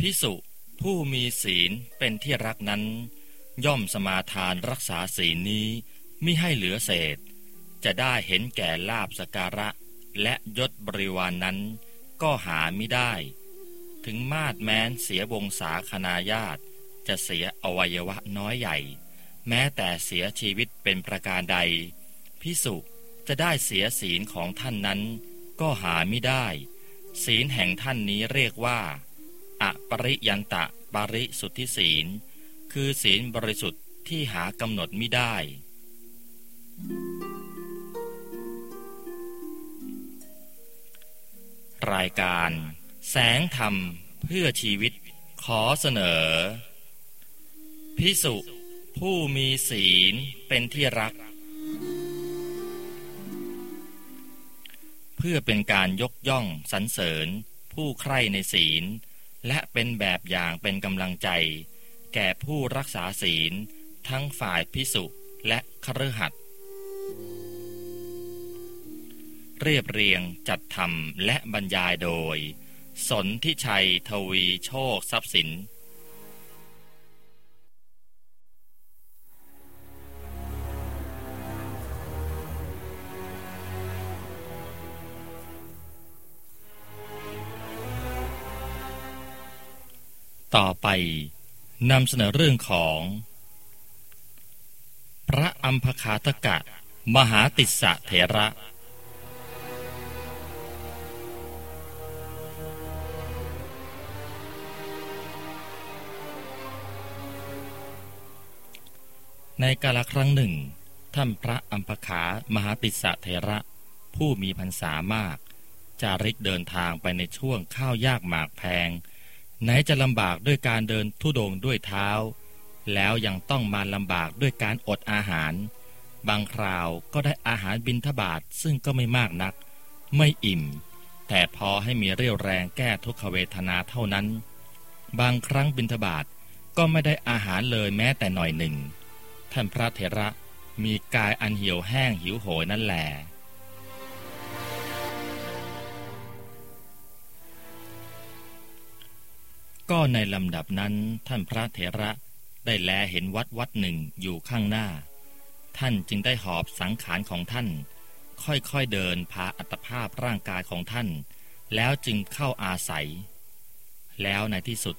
พิสุผู้มีศีลเป็นที่รักนั้น ย่อมสมาทานรักษาศีลนี้มิให้เหลือเศษ จะได้เห็นแก่ลาบสการะ และยศบริวารนนั้น ก็หาไม่ได้ ถึงมาดแม้นเสียวงศาคณาญาติ จะเสียอวัยวะน้อยใหญ่ แม้แต่เสียชีวิตเป็นประการใด พิสุจะได้เสียศีลของท่านนั้น ก็หาไม่ได้ ศีลแห่งท่านนี้เรียกว่า อปริยันตะปริสุทธิศีล คือศีลบริสุทธิ์ที่หากำหนดไม่ได้ รายการแสงธรรมเพื่อชีวิตขอเสนอ พิสุผู้มีศีลเป็นที่รัก เพื่อเป็นการยกย่องสรรเสริญผู้ใคร่ในศีล และเป็นแบบอย่างเป็นกำลังใจ แก่ผู้รักษาศีล ทั้งฝ่ายพิสุและครหัดเรียบเรียงจัดทำและบรรยายโดย สนทิชัยทวีโชคทรัพย์สิน ต่อไปนำเสนอเรื่องของ พระอัมพคาตกะ มหาติสสะเถระ ในกาลครั้งหนึ่ง ท่านพระอัมพขามหาติสสะเถระ ผู้มีพรรษามาก จาริกเดินทางไปในช่วงข้าวยากหมากแพง ไหนจะลำบากด้วยการเดินทุดงด้วยเท้า แล้วยังต้องมาลำบากด้วยการอดอาหาร บางคราวก็ได้อาหารบินทบาทซึ่งก็ไม่มากนัก ไม่อิ่ม แต่พอให้มีเรี่ยวแรงแก้ทุกขเวทนาเท่านั้น บางครั้งบินทบาทก็ไม่ได้อาหารเลยแม้แต่หน่อยหนึ่ง ท่านพระเถระมีกายอันเหี่ยวแห้งหิวโหยนั่นแหละ ก็ในลำดับนั้นท่านพระเถระได้แลเห็นวัดวัดหนึ่งอยู่ข้างหน้า ท่านจึงได้หอบสังขารของท่าน ค่อยๆเดินพาอัตภาพร่างกายของท่าน แล้วจึงเข้าอาศัย แล้วในที่สุด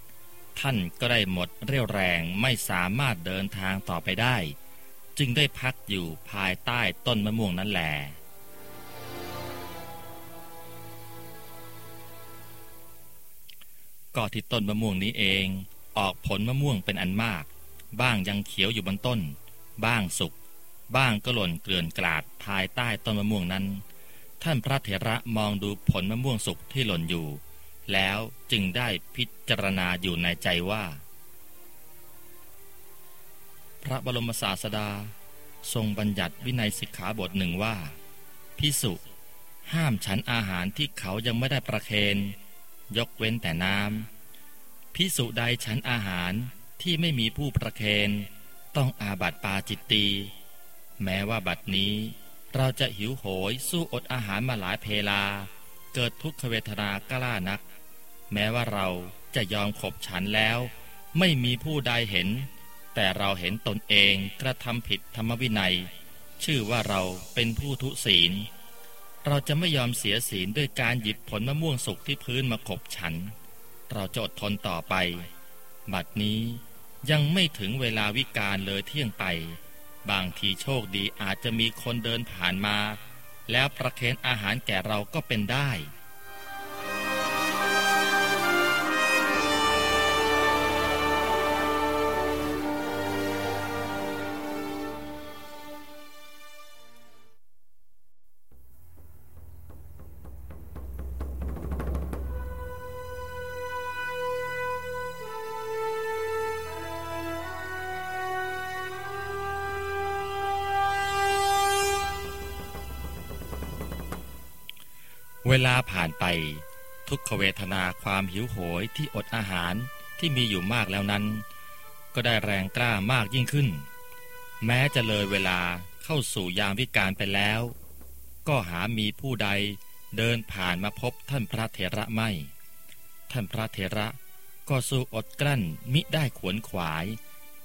ท่านก็ได้หมดเรี่ยวแรงไม่สามารถเดินทางต่อไปได้ จึงได้พักอยู่ภายใต้ต้นมะม่วงนั่นแหละ ก็ที่ต้นมะม่วงนี้เอง ออกผลมะม่วงเป็นอันมาก บ้างยังเขียวอยู่บนต้น บ้างสุก บ้างก็หล่นเกลื่อนกลาดภายใต้ต้นมะม่วงนั้น ท่านพระเถระมองดูผลมะม่วงสุกที่หล่นอยู่ แล้วจึงได้พิจารณาอยู่ในใจว่า พระบรมศาสดา ทรงบัญญัติวินัยสิกขาบทหนึ่งว่า พิสุห้ามฉันอาหารที่เขายังไม่ได้ประเคน ยกเว้นแต่น้ำพิสุใดฉันอาหารที่ไม่มีผู้ประเคนต้องอาบัติปาจิตตีแม้ว่าบัดนี้ เราจะหิวโหยสู้อดอาหารมาหลายเพลา เกิดทุกขเวทนากล้านัก แม้ว่าเราจะยอมขบฉันแล้ว ไม่มีผู้ใดเห็น แต่เราเห็นตนเองกระทำผิดธรรมวินัย ชื่อว่าเราเป็นผู้ทุศีล เราจะไม่ยอมเสียศีลด้วยการหยิบผลมะม่วงสุกที่พื้นมาขบฉัน เราจะอดทนต่อไป บัดนี้ยังไม่ถึงเวลาวิกาลเลยเที่ยงไป บางทีโชคดีอาจจะมีคนเดินผ่านมา แล้วประเคนอาหารแก่เราก็เป็นได้ เวลาผ่านไป ทุกขเวทนาความหิวโหยที่อดอาหารที่มีอยู่มากแล้วนั้น ก็ได้แรงกล้ามากยิ่งขึ้น แม้จะเลยเวลาเข้าสู่ยามวิกาลไปแล้ว ก็หามีผู้ใดเดินผ่านมาพบท่านพระเถระไม่ ท่านพระเถระก็สู้อดกลั้นมิได้ขวนขวาย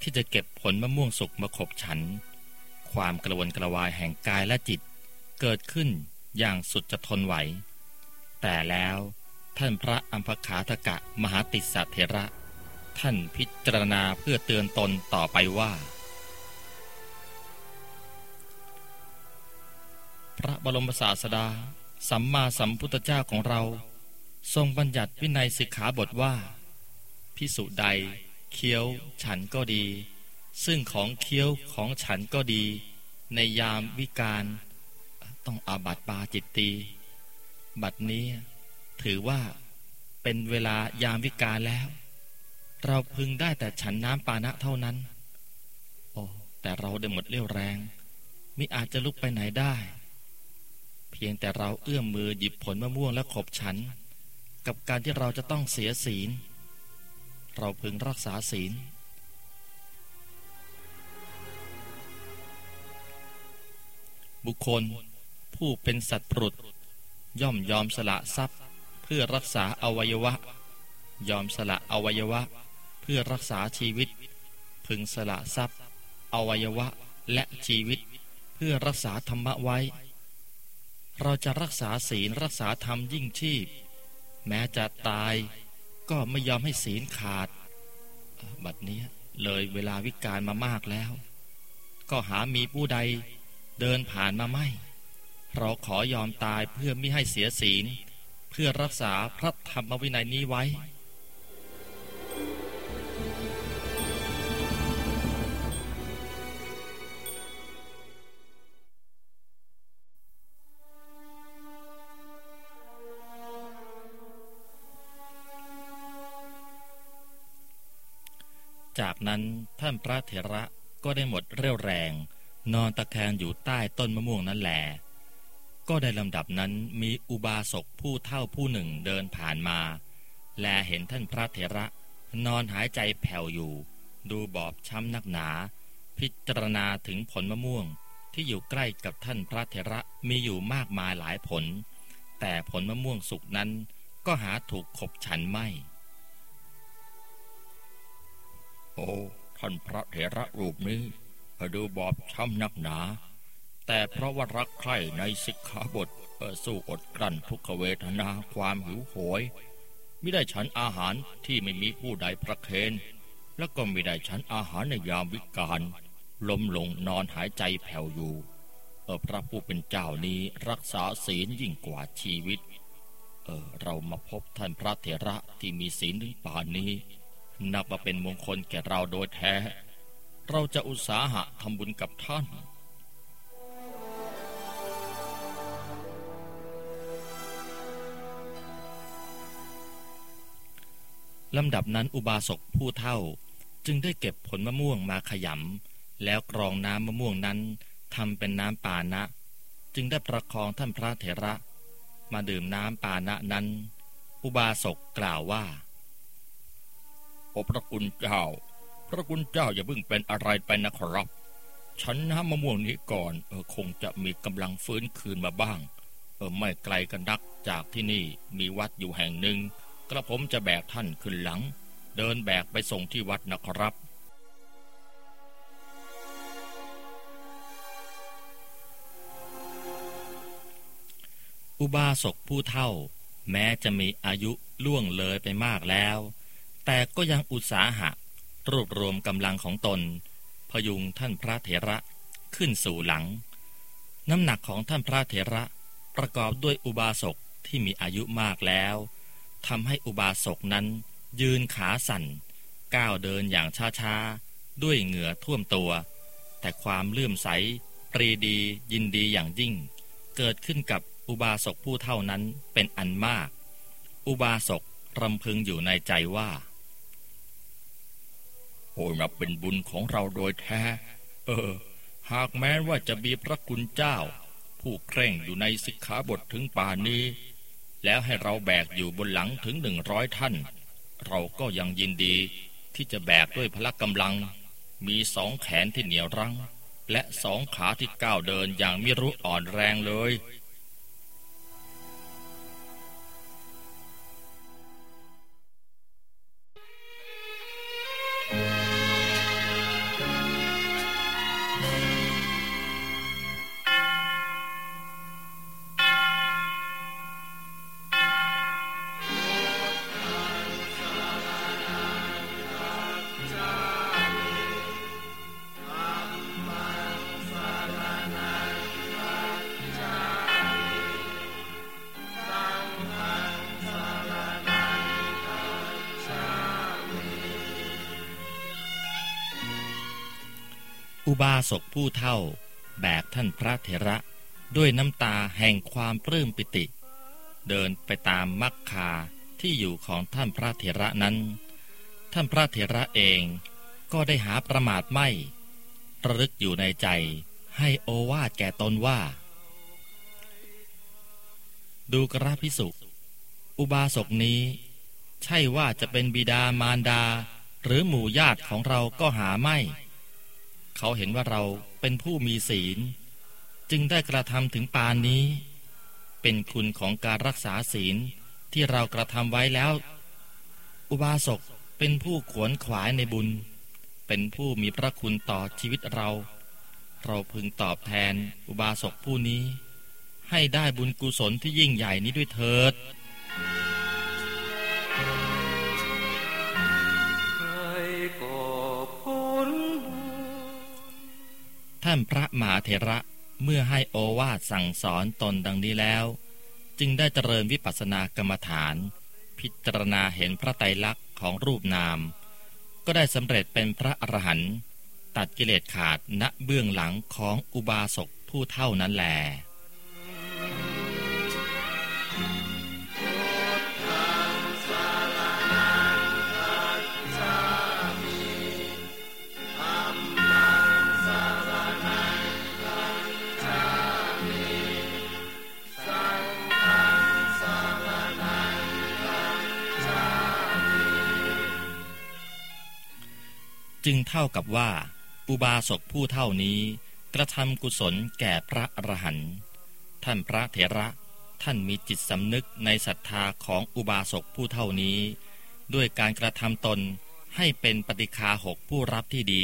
ที่จะเก็บผลมะม่วงสุกมาขบฉัน ความกระวนกระวายแห่งกายและจิต เกิดขึ้นอย่างสุดจะทนไหว แต่แล้วท่านพระอัมพขาทกะมหาติสเถระ ท่านพิจารณาเพื่อเตือนตนต่อไปว่า พระบรมศาสดา สัมมาสัมพุทธเจ้าของเรา ทรงบัญญัติวินัยสิกขาบทว่า พิสุใดเคี้ยวฉันก็ดี ซึ่งของเคี้ยวของฉันก็ดี ในยามวิการ ต้องอาบัติปาจิตตี บัดนี้ถือว่าเป็นเวลายามวิกาลแล้ว เราพึงได้แต่ฉันน้ำปานะเท่านั้น โอ้แต่เราได้หมดเรี่ยวแรงมิอาจจะลุกไปไหนได้ เพียงแต่เราเอื้อมมือหยิบผลมะม่วงและขบฉัน กับการที่เราจะต้องเสียศีล เราพึงรักษาศีล บุคคลผู้เป็นสัตว์ปรุษ ย่อมยอมสละทรัพย์ เพื่อรักษาอวัยวะ ยอมสละอวัยวะ เพื่อรักษาชีวิต พึงสละทรัพย์ อวัยวะและชีวิต เพื่อรักษาธรรมะไว้ เราจะรักษาศีลรักษาธรรมยิ่งชีพ แม้จะตายก็ไม่ยอมให้ศีลขาด บัดนี้เลยเวลาวิกาลมามากแล้ว ก็หามีผู้ใดเดินผ่านมาไม่ เราขอยอมตายเพื่อไม่ให้เสียศีล เพื่อรักษาพระธรรมวินัยนี้ไว้ จากนั้นท่านพระเถระก็ได้หมดเรี่ยวแรง นอนตะแคงอยู่ใต้ต้นมะม่วงนั่นแหละ ก็ในลำดับนั้นมีอุบาสกผู้เท่าผู้หนึ่งเดินผ่านมา แลเห็นท่านพระเถระ นอนหายใจแผ่วอยู่ ดูบอบช้ำนักหนา พิจารณาถึงผลมะม่วงที่อยู่ใกล้กับท่านพระเถระมีอยู่มากมายหลายผล แต่ผลมะม่วงสุกนั้นก็หาถูกขบฉันไม่โอ้ท่านพระเถระรูปนี้ดูบอบช้ำนักหนา แต่เพราะว่ารักใคร่ในสิกขาบทสู้อดกลั้นทุกขเวทนาความหิวโหยไม่ได้ฉันอาหารที่ไม่มีผู้ใดประเคนแล้วก็ไม่ได้ฉันอาหารในยามวิกาลล้มลงนอนหายใจแผ่วอยู่เออพระผู้เป็นเจ้านี้รักษาศีลยิ่งกว่าชีวิต เออเรามาพบท่านพระเถระที่มีศีลถึงป่านนี้ นับว่าเป็นมงคลแก่เราโดยแท้ เราจะอุตสาหะทำบุญกับท่าน ลำดับนั้นอุบาสกผู้เท่า จึงได้เก็บผลมะม่วงมาขยำแล้วกรองน้ำมะม่วงนั้นทำเป็นน้ำปานะ จึงได้ประคองท่านพระเถระ มาดื่มน้ำปานะนั้น อุบาสกกล่าวว่าโอพระคุณเจ้า พระคุณเจ้าอย่าเพิ่งเป็นอะไรไปนะครับ ฉันน้ำมะม่วงนี้ก่อนเออคงจะมีกำลังฟื้นคืนมาบ้าง เออไม่ไกลกันนักจากที่นี่มีวัดอยู่แห่งหนึ่ง กระผมจะแบกท่านขึ้นหลัง เดินแบกไปส่งที่วัดนะครับ อุบาสกผู้เท่า แม้จะมีอายุล่วงเลยไปมากแล้ว แต่ก็ยังอุตสาหะ รวบรวมกำลังของตน พยุงท่านพระเถระขึ้นสู่หลัง น้ำหนักของท่านพระเถระประกอบด้วยอุบาสกที่มีอายุมากแล้ว ทำให้อุบาสกนั้น ยืนขาสั่น ก้าวเดินอย่างช้าๆ ด้วยเหงื่อท่วมตัว แต่ความเลื่อมใสปรีดียินดีอย่างยิ่ง เกิดขึ้นกับอุบาสกผู้เท่านั้นเป็นอันมาก อุบาสกรำพึงอยู่ในใจว่าโอ้นับเป็นบุญของเราโดยแท้ เออ หากแม้ว่าจะมีพระคุณเจ้า ผู้เคร่งอยู่ในสิกขาบทถึงป่านี้ แล้วให้เราแบกอยู่บนหลังถึงหนึ่งร้อยท่าน เราก็ยังยินดีที่จะแบกด้วยพละกำลัง มีสองแขนที่เหนียวรั้ง และสองขาที่ก้าวเดินอย่างไม่รู้อ่อนแรงเลย สกผู้เท่า แบกท่านพระเถระ ด้วยน้ำตาแห่งความปลื้มปิติ เดินไปตามมักคาที่อยู่ของท่านพระเถระนั้น ท่านพระเถระเองก็ได้หาประมาทไม่ระลึกอยู่ในใจให้โอวาดแก่ตนว่า ดูกระพิสุอุบาสกนี้ ใช่ว่าจะเป็นบิดามารดา หรือหมู่ญาติของเราก็หาไม่ เขาเห็นว่าเราเป็นผู้มีศีล จึงได้กระทำถึงปานนี้ เป็นคุณของการรักษาศีลที่เรากระทำไว้แล้ว อุบาสกเป็นผู้ขวนขวายในบุญ เป็นผู้มีพระคุณต่อชีวิตเรา เราพึงตอบแทนอุบาสกผู้นี้ ให้ได้บุญกุศลที่ยิ่งใหญ่นี้ด้วยเถิด ท่านพระมหาเถระเมื่อให้โอวาทสั่งสอนตนดังนี้แล้ว จึงได้เจริญวิปัสสนากรรมฐาน พิจารณาเห็นพระไตรลักษณ์ของรูปนาม ก็ได้สำเร็จเป็นพระอรหันต์ตัดกิเลสขาดณเบื้องหลังของอุบาสกผู้เท่านั้นแหละ จึงเท่ากับว่า อุบาสกผู้เท่านี้กระทำกุศลแก่พระอรหันต์ท่านพระเถระท่านมีจิตสำนึกในศรัทธาของอุบาสกผู้เท่านี้ ด้วยการกระทำตนให้เป็นปฏิคาหกผู้รับที่ดี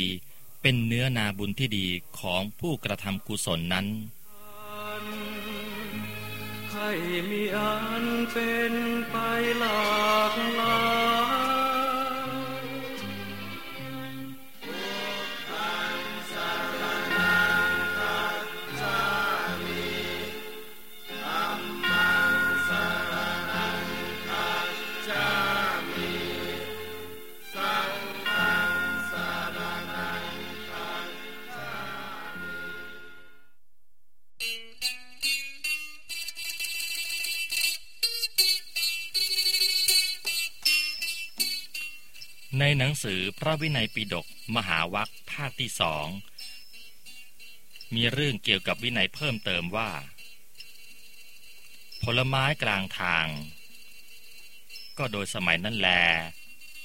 เป็นเนื้อนาบุญที่ดีของผู้กระทำกุศลนั้นให้มีอันเป็นไปหลากหลาย หนังสือพระวินัยปิฎกมหาวัคภาคที่สองมีเรื่องเกี่ยวกับวินัยเพิ่มเติมว่า ผลไม้กลางทาง ก็โดยสมัยนั้นแล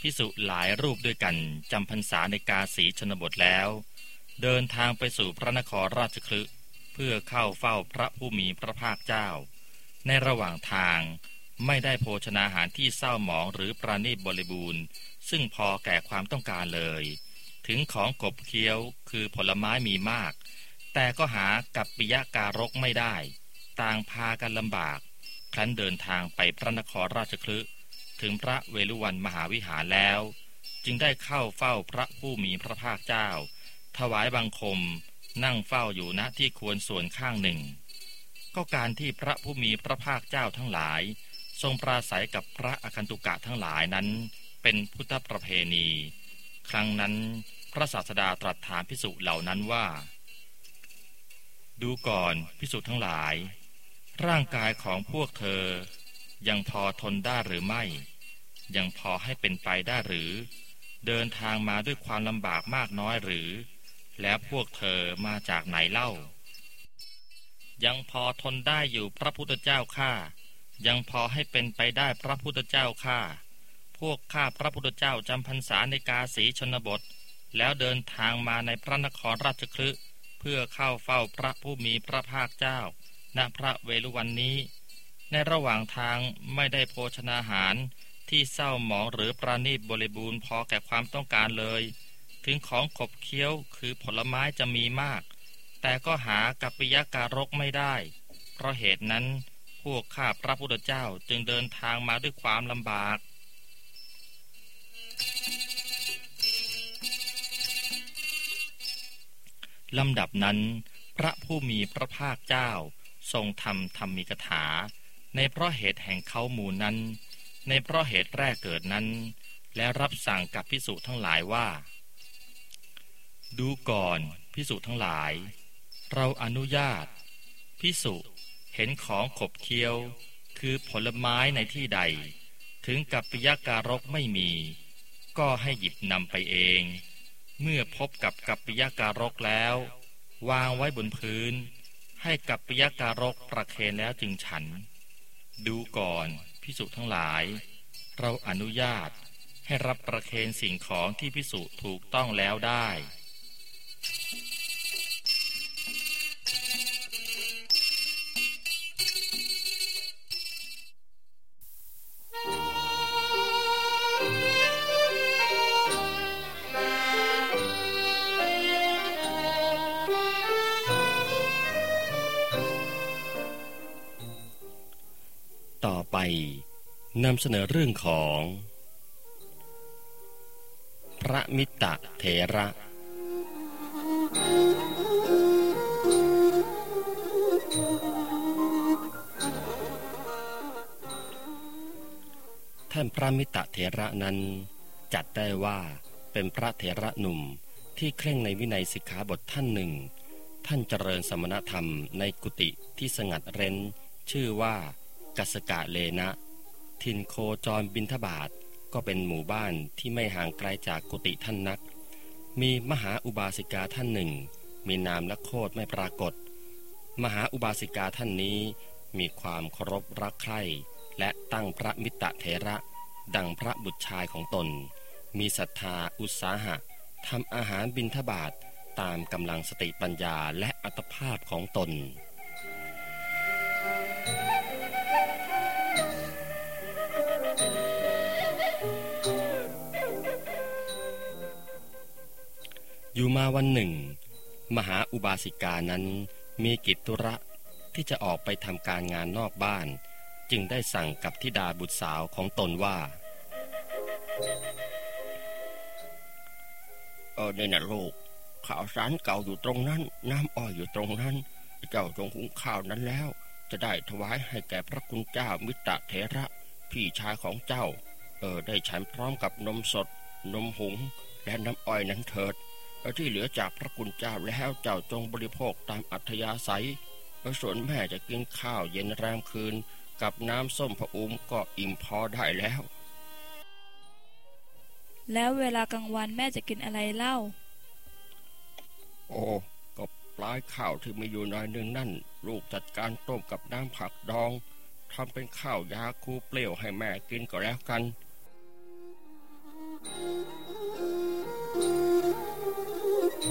พิสุหลายรูปด้วยกันจำพรรษาในกาสีชนบทแล้ว เดินทางไปสู่พระนครราชคลึเพื่อเข้าเฝ้าพระผู้มีพระภาคเจ้า ในระหว่างทาง ไม่ได้โภชนาหารที่เศร้าหมองหรือปราณีตบริบูรณ์ ซึ่งพอแก่ความต้องการเลย ถึงของกบเคี้ยวคือผลไม้มีมาก แต่ก็หากับปิยาการกไม่ได้ ต่างพากันลำบาก ครั้นเดินทางไปพระนครราชคลึถึงพระเวลุวันมหาวิหารแล้ว จึงได้เข้าเฝ้าพระผู้มีพระภาคเจ้า ถวายบังคม นั่งเฝ้าอยู่ณที่ควรส่วนข้างหนึ่ง ก็การที่พระผู้มีพระภาคเจ้าทั้งหลาย ทรงปราศัยกับพระอคันตุกะทั้งหลายนั้น เป็นพุทธประเพณี ครั้งนั้นพระศาสดาตรัสถามพิสุเหล่านั้นว่า ดูก่อนพิสุทั้งหลาย ร่างกายของพวกเธอ ยังพอทนได้หรือไม่ ยังพอให้เป็นไปได้หรือ เดินทางมาด้วยความลำบากมากน้อยหรือ แล้วพวกเธอมาจากไหนเล่า ยังพอทนได้อยู่พระพุทธเจ้าข้า ยังพอให้เป็นไปได้พระพุทธเจ้าข้าพวกข้าพระพุทธเจ้าจำพรรษาในกาสีชนบท แล้วเดินทางมาในพระนครราชคลึเพื่อเข้าเฝ้าพระผู้มีพระภาคเจ้า ณพระเวลุวันนี้ ในระหว่างทางไม่ได้โภชนาหารที่เศร้าหมองหรือปราณีตบริบูรณ์พอแก่ความต้องการเลย ถึงของขบเคี้ยวคือผลไม้จะมีมาก แต่ก็หากัปปิยาการกไม่ได้ เพราะเหตุนั้น วกข้าพระพุทธเจ้าจึงเดินทางมาด้วยความลำบาก ลำดับนั้น พระผู้มีพระภาคเจ้า ทรงทำธรรมิกถา ในเพราะเหตุแห่งเขาหมู่นั้น ในเพราะเหตุแรกเกิดนั้น และรับสั่งกับพิสุทั้งหลายว่า ดูก่อนพิสุทั้งหลาย เราอนุญาตพิสุ เห็นของขบเคี้ยว คือผลไม้ในที่ใด ถึงกับปิยการกไม่มี ก็ให้หยิบนำไปเอง เมื่อพบกับกัปปิยการกแล้ว วางไว้บนพื้น ให้กัปปิยการกประเคนแล้วจึงฉัน ดูก่อนพิสุทั้งหลาย เราอนุญาตให้รับประเคนสิ่งของที่พิสุถูกต้องแล้วได้ ต่อไปนำเสนอเรื่องของ พระมิตรเถระท่านพระมิตรเถระนั้น จัดได้ว่าเป็นพระเถระหนุ่มที่เคร่งในวินัยสิกขาบทท่านหนึ่ง ท่านเจริญสมณธรรมในกุฏิที่สงัดเร้น ชื่อว่า กัสกะเลนะทินโคจรบินทบาทก็เป็นหมู่บ้านที่ไม่ห่างไกลจากกุฏิท่านนัก มีมหาอุบาสิกาท่านหนึ่ง มีนามและโคดไม่ปรากฏ มหาอุบาสิกาท่านนี้มีความเคารพรักใคร่และตั้งพระมิตรเถระ ดังพระบุตรชายของตน มีศรัทธาอุตสาหะทำอาหารบินทบาทตามกำลังสติปัญญาและอัตภาพของตน อยู่มาวันหนึ่ง มหาอุบาสิกานั้นมีกิจธุระที่จะออกไปทำการงานนอกบ้าน จึงได้สั่งกับธิดาบุตรสาวของตนว่าเออเนี่ยนะลูกข่าวสารเก่าอยู่ตรงนั้น น้ำอ้อยอยู่ตรงนั้น เจ้าจงหุงข้าวนั้นแล้ว จะได้ถวายให้แก่พระคุณเจ้ามิตรเถระ พี่ชายของเจ้า เออได้ฉันพร้อมกับนมสด นมหุงและน้ำอ้อยนั้นเถิด ที่เหลือจากพระคุณเจ้าแล้วเจ้าจงบริโภคตามอัธยาศัยและส่วนแม่จะกินข้าวเย็นแรมคืน กับน้ำส้มพระอุ้มก็อิ่มพอได้แล้ว แล้วเวลากลางวันแม่จะกินอะไรเล่า โอ้ก็ปลายข้าวที่มีอยู่หน่อยหนึ่งนั่น ลูกจัดการต้มกับน้ำผักดองทำเป็นข้าวยาคูเปรี้ยวให้แม่กินก็แล้วกัน ก็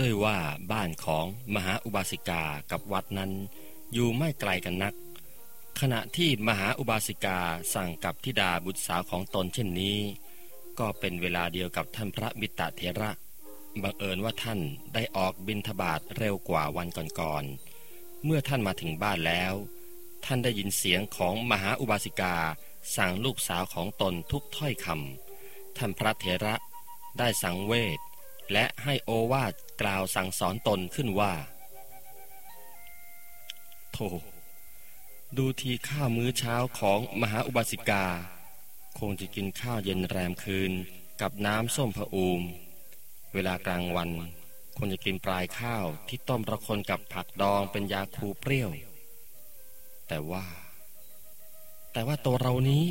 ด้วยว่าบ้านของมหาอุบาสิกากับวัดนั้น อยู่ไม่ไกลกันนัก ขณะที่มหาอุบาสิกาสั่งกับธิดาบุตรสาวของตนเช่นนี้ ก็เป็นเวลาเดียวกับท่านพระมิตรเถระ บังเอิญว่าท่านได้ออกบินทบาทเร็วกว่าวันก่อนๆเมื่อท่านมาถึงบ้านแล้ว ท่านได้ยินเสียงของมหาอุบาสิกา สั่งลูกสาวของตนทุกถ้อยคำท่านพระเถระได้สังเวชและให้โอวาทกล่าวสั่งสอนตนขึ้นว่าโธดูทีข้าวมื้อเช้าของมหาอุบาสิกา คงจะกินข้าวเย็นแรมคืนกับน้ำส้มผะอูม เวลากลางวัน คงจะกินปลายข้าวที่ต้มระคนกับผักดองเป็นยาคูเปรี้ยว แต่ว่า แต่ว่าตัวเรานี้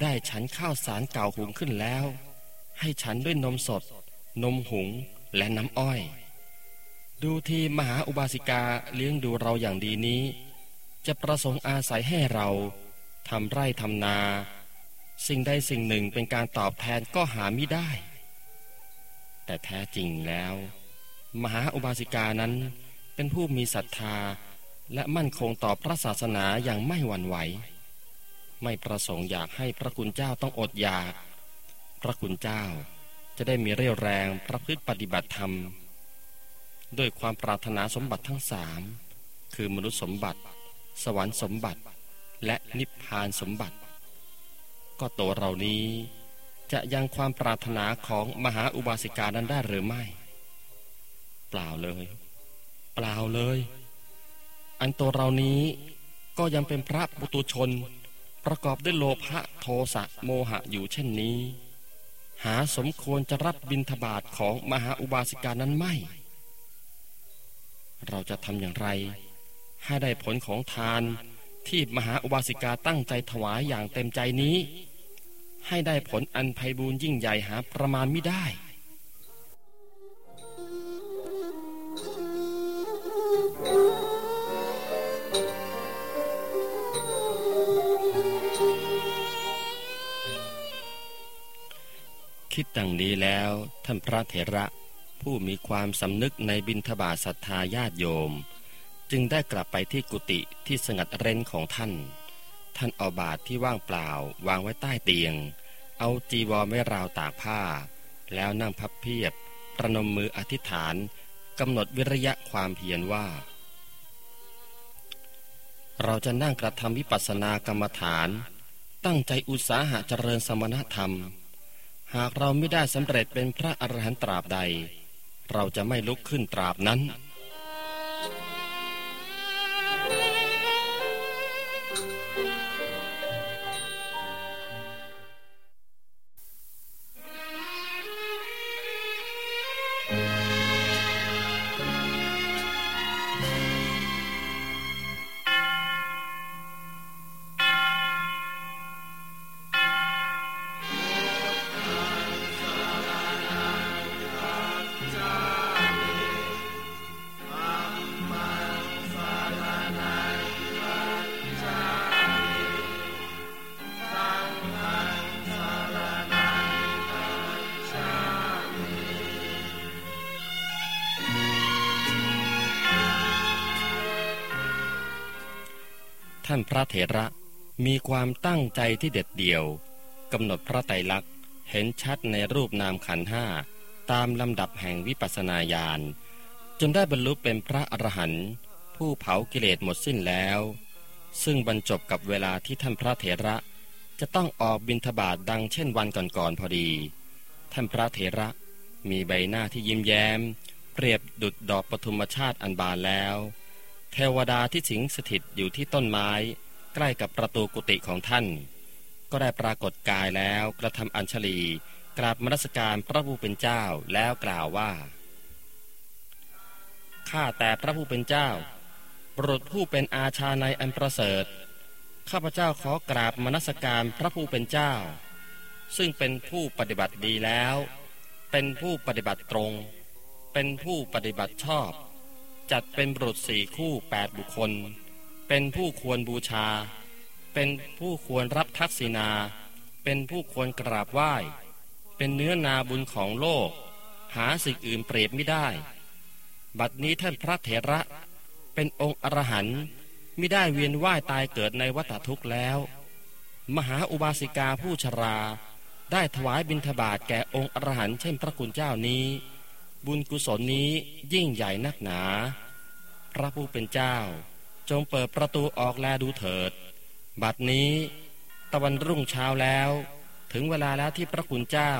ได้ฉันข้าวสารเก่าหุงขึ้นแล้ว ให้ฉันด้วยนมสด นมหุงและน้ำอ้อย ดูที่มหาอุบาสิกาเลี้ยงดูเราอย่างดีนี้ จะประสงค์อาศัยให้เราทำไร่ทำนา สิ่งใดสิ่งหนึ่งเป็นการตอบแทนก็หาไม่ได้ แต่แท้จริงแล้ว มหาอุบาสิกานั้นเป็นผู้มีศรัทธา และมั่นคงต่อพระศาสนาอย่างไม่หวั่นไหว ไม่ประสงค์อยากให้พระคุณเจ้าต้องอดอยาก พระคุณเจ้าจะได้มีเรี่ยวแรงประพฤติปฏิบัติธรรม ด้วยความปรารถนาสมบัติทั้งสามคือมนุษย์สมบัติ สวรรค์สมบัติ และนิพพานสมบัติ ก็ตัวเรานี้จะยังความปรารถนาของมหาอุบาสิกานั้นได้หรือไม่ เปล่าเลย เปล่าเลย อันตัวเรานี้ก็ยังเป็นพระปุตุชน ประกอบด้วยโลภะโทสะโมหะอยู่เช่นนี้ หาสมควรจะรับบิณฑบาตของมหาอุบาสิกานั้นไม่ เราจะทำอย่างไร ให้ได้ผลของทานที่มหาอุบาสิกาตั้งใจถวายอย่างเต็มใจนี้ ให้ได้ผลอันไพบูรยิ่งใหญ่หาประมาณไม่ได้ คิดดังนี้แล้ว ท่านพระเถระผู้มีความสำนึกในบิณฑบาตศรัทธาญาติโยม จึงได้กลับไปที่กุฏิที่สงัดเร้นของท่าน ท่านเอาบาตรที่ว่างเปล่าวางไว้ใต้เตียง เอาจีวรไม่ราวตากผ้า แล้วนั่งพับเพียบ ประนมมืออธิษฐานกำหนดวิริยะความเพียรว่า เราจะนั่งกระทำวิปัสสนากรรมฐาน ตั้งใจอุตสาหะเจริญสมณธรรม หากเราไม่ได้สำเร็จเป็นพระอรหันต์ตราบใด เราจะไม่ลุกขึ้นตราบนั้นานพระเถระ มีความตั้งใจที่เด็ดเดี่ยวกำหนดพระไตรลักษณ์เห็นชัดในรูปนามขันห้าตามลำดับแห่งวิปัสสนาญาณจนได้บรรลุเป็นพระอรหันต์ผู้เผากิเลสหมดสิ้นแล้ว ซึ่งบรรจบกับเวลาที่ท่านพระเถระ จะต้องออกบินทบาทดังเช่นวันก่อนๆพอดี ท่านพระเถระมีใบหน้าที่ยิ้มแย้ม เปรียบดุดดอกปฐุมชาติอันบานแล้ว เทวดาที่สิงสถิตอยู่ที่ต้นไม้ ใกล้กับประตูกุฏิของท่าน ก็ได้ปรากฏกายแล้วกระทำอัญชลี กราบมรสการพระผู้เป็นเจ้าแล้วกล่าวว่าข้าแต่พระผู้เป็นเจ้าบุรุษผู้เป็นอาชาในอันประเสริฐ ข้าพเจ้าขอกราบมนสการพระผู้เป็นเจ้า ซึ่งเป็นผู้ปฏิบัติดีแล้ว เป็นผู้ปฏิบัติตรง เป็นผู้ปฏิบัติชอบ จัดเป็นบุตรสี่คู่แปดบุคคล เป็นผู้ควรบูชา เป็นผู้ควรรับทักษิณา เป็นผู้ควรกราบไหว้ เป็นเนื้อนาบุญของโลก หาสิ่งอื่นเปรียบไม่ได้ บัดนี้ท่านพระเถระ เป็นองค์อรหันต์ไม่ได้เวียนว่ายตายเกิดในวัฏทุกข์แล้ว มหาอุบาสิกาผู้ชรา ได้ถวายบิณฑบาตแก่องค์อรหันต์เช่นพระคุณเจ้านี้ บุญกุศลนี้ยิ่งใหญ่นักหนา พระผู้เป็นเจ้า จงเปิดประตูออกแลดูเถิด บัดนี้ ตะวันรุ่งเช้าแล้ว ถึงเวลาแล้วที่พระคุณเจ้า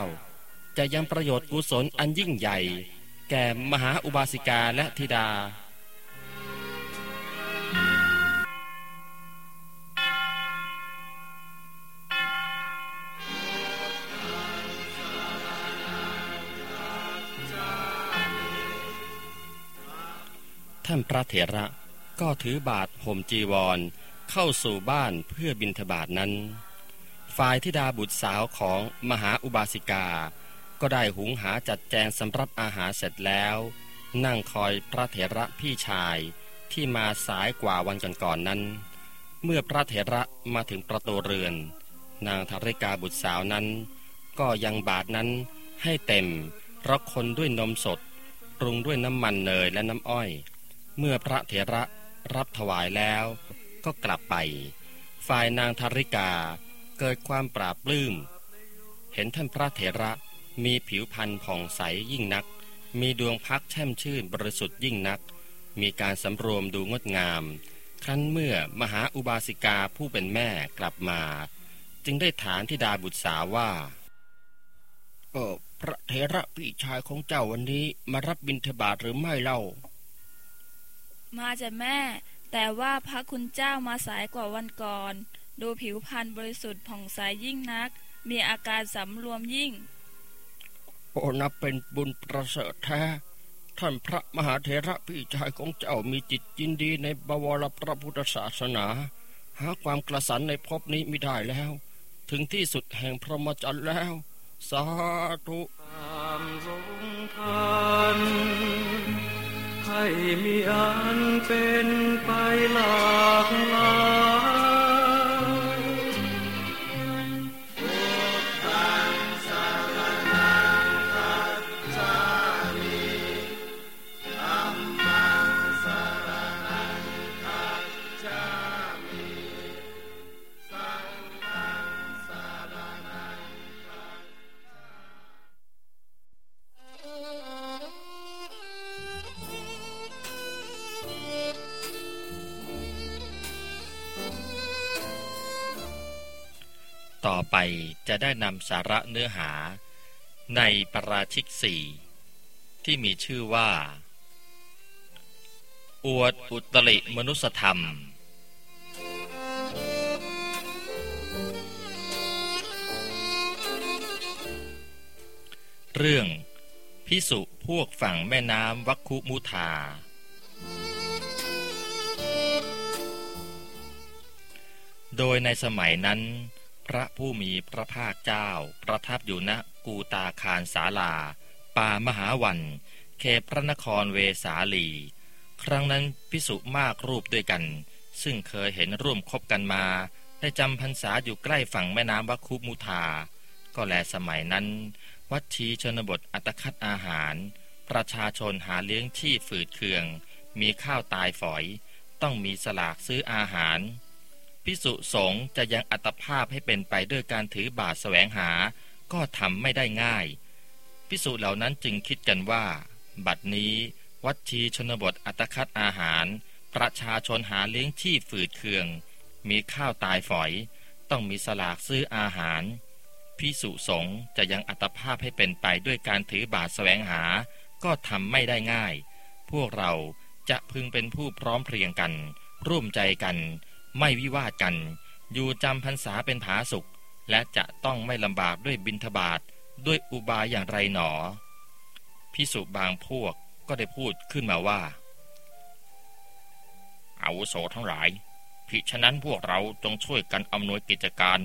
จะยังประโยชน์กุศลอันยิ่งใหญ่ แก่มหาอุบาสิกาและธิดา ท่านพระเถระก็ถือบาทห่มจีวร เข้าสู่บ้านเพื่อบินทบาทนั้น ฝ่ายธิดาบุตรสาวของมหาอุบาสิกา ก็ได้หุงหาจัดแจงสำรับอาหารเสร็จแล้ว นั่งคอยพระเถระพี่ชายที่มาสายกว่าวันก่อนๆนนั้น เมื่อพระเถระมาถึงประตูเรือน นางธาริกาบุตรสาวนั้น ก็ยังบาทนั้นให้เต็มราะคนด้วยนมสดปรุงด้วยน้ำมันเนยและน้ำอ้อย เมื่อพระเถระรับถวายแล้วก็กลับไป ฝ่ายนางธาริกาเกิดความปราบปลื้ม เห็นท่านพระเถระมีผิวพรรณผ่องใสยิ่งนัก มีดวงพักแช่มชื่นบริสุทธิ์ยิ่งนัก มีการสำรวมดูงดงาม ครั้นเมื่อมหาอุบาสิกาผู้เป็นแม่กลับมา จึงได้ถามทิดาบุตรสาวว่าเออพระเถระพี่ชายของเจ้าวันนี้มารับบิณฑบาตหรือไม่เล่า มาจะแม่ แต่ว่าพระคุณเจ้ามาสายกว่าวันก่อน ดูผิวพรรณบริสุทธิ์ผ่องใสยยิ่งนัก มีอาการสำรวมยิ่ง โอ้นับเป็นบุญประเสริฐแท้ ท่านพระมหาเถระพี่ชายของเจ้ามีจิตยินดีในบวรพระพุทธศาสนา หาความกระสันในภพนี้ไม่ได้แล้ว ถึงที่สุดแห่งพรหมจรรย์แล้ว สาธุตามทรงทัน ให้มีอันเป็นไปหลากหลาย จะได้นำสาระเนื้อหาในปราชิกสี่ที่มีชื่อว่า อวดอุตริมนุสธรรม เรื่องพิสุพวกฝั่งแม่น้ำวัคคุมุธา โดยในสมัยนั้น พระผู้มีพระภาคเจ้า ประทับอยู่ณกูตาคารสาลา ป่ามหาวันเขตพระนครเวสาลี ครั้งนั้นพิสุมากรูปด้วยกัน ซึ่งเคยเห็นร่วมคบกันมา ได้จำพรรษาอยู่ใกล้ฝั่งแม่น้ำวัคคุมุธาก็แลสมัยนั้น วัดชีชนบทอัตคัดอาหาร ประชาชนหาเลี้ยงที่ฝืดเคือง มีข้าวตายฝอย ต้องมีสลากซื้ออาหาร พิสุสงฆ์จะยังอัตภาพให้เป็นไปด้วยการถือบาทแสวงหา ก็ทำไม่ได้ง่าย พิสุเหล่านั้นจึงคิดกันว่า บัดนี้ วัดชีชนบทอัตคัดอาหาร ประชาชนหาเลี้ยงที่ฝืดเคือง มีข้าวตายฝอย ต้องมีสลากซื้ออาหาร พิสุสงฆ์จะยังอัตภาพให้เป็นไปด้วยการถือบาทแสวงหา ก็ทำไม่ได้ง่าย พวกเราจะพึงเป็นผู้พร้อมเพรียงกัน ร่วมใจกัน ไม่วิวาทกัน อยู่จำพรรษาเป็นผาสุข และจะต้องไม่ลำบากด้วยบินทบาทด้วยอุบายอย่างไรหนอ พิสุบางพวกก็ได้พูดขึ้นมาว่า อาวุโสทั้งหลาย พิฉะนั้นพวกเราจงช่วยกันอำนวยกิจการ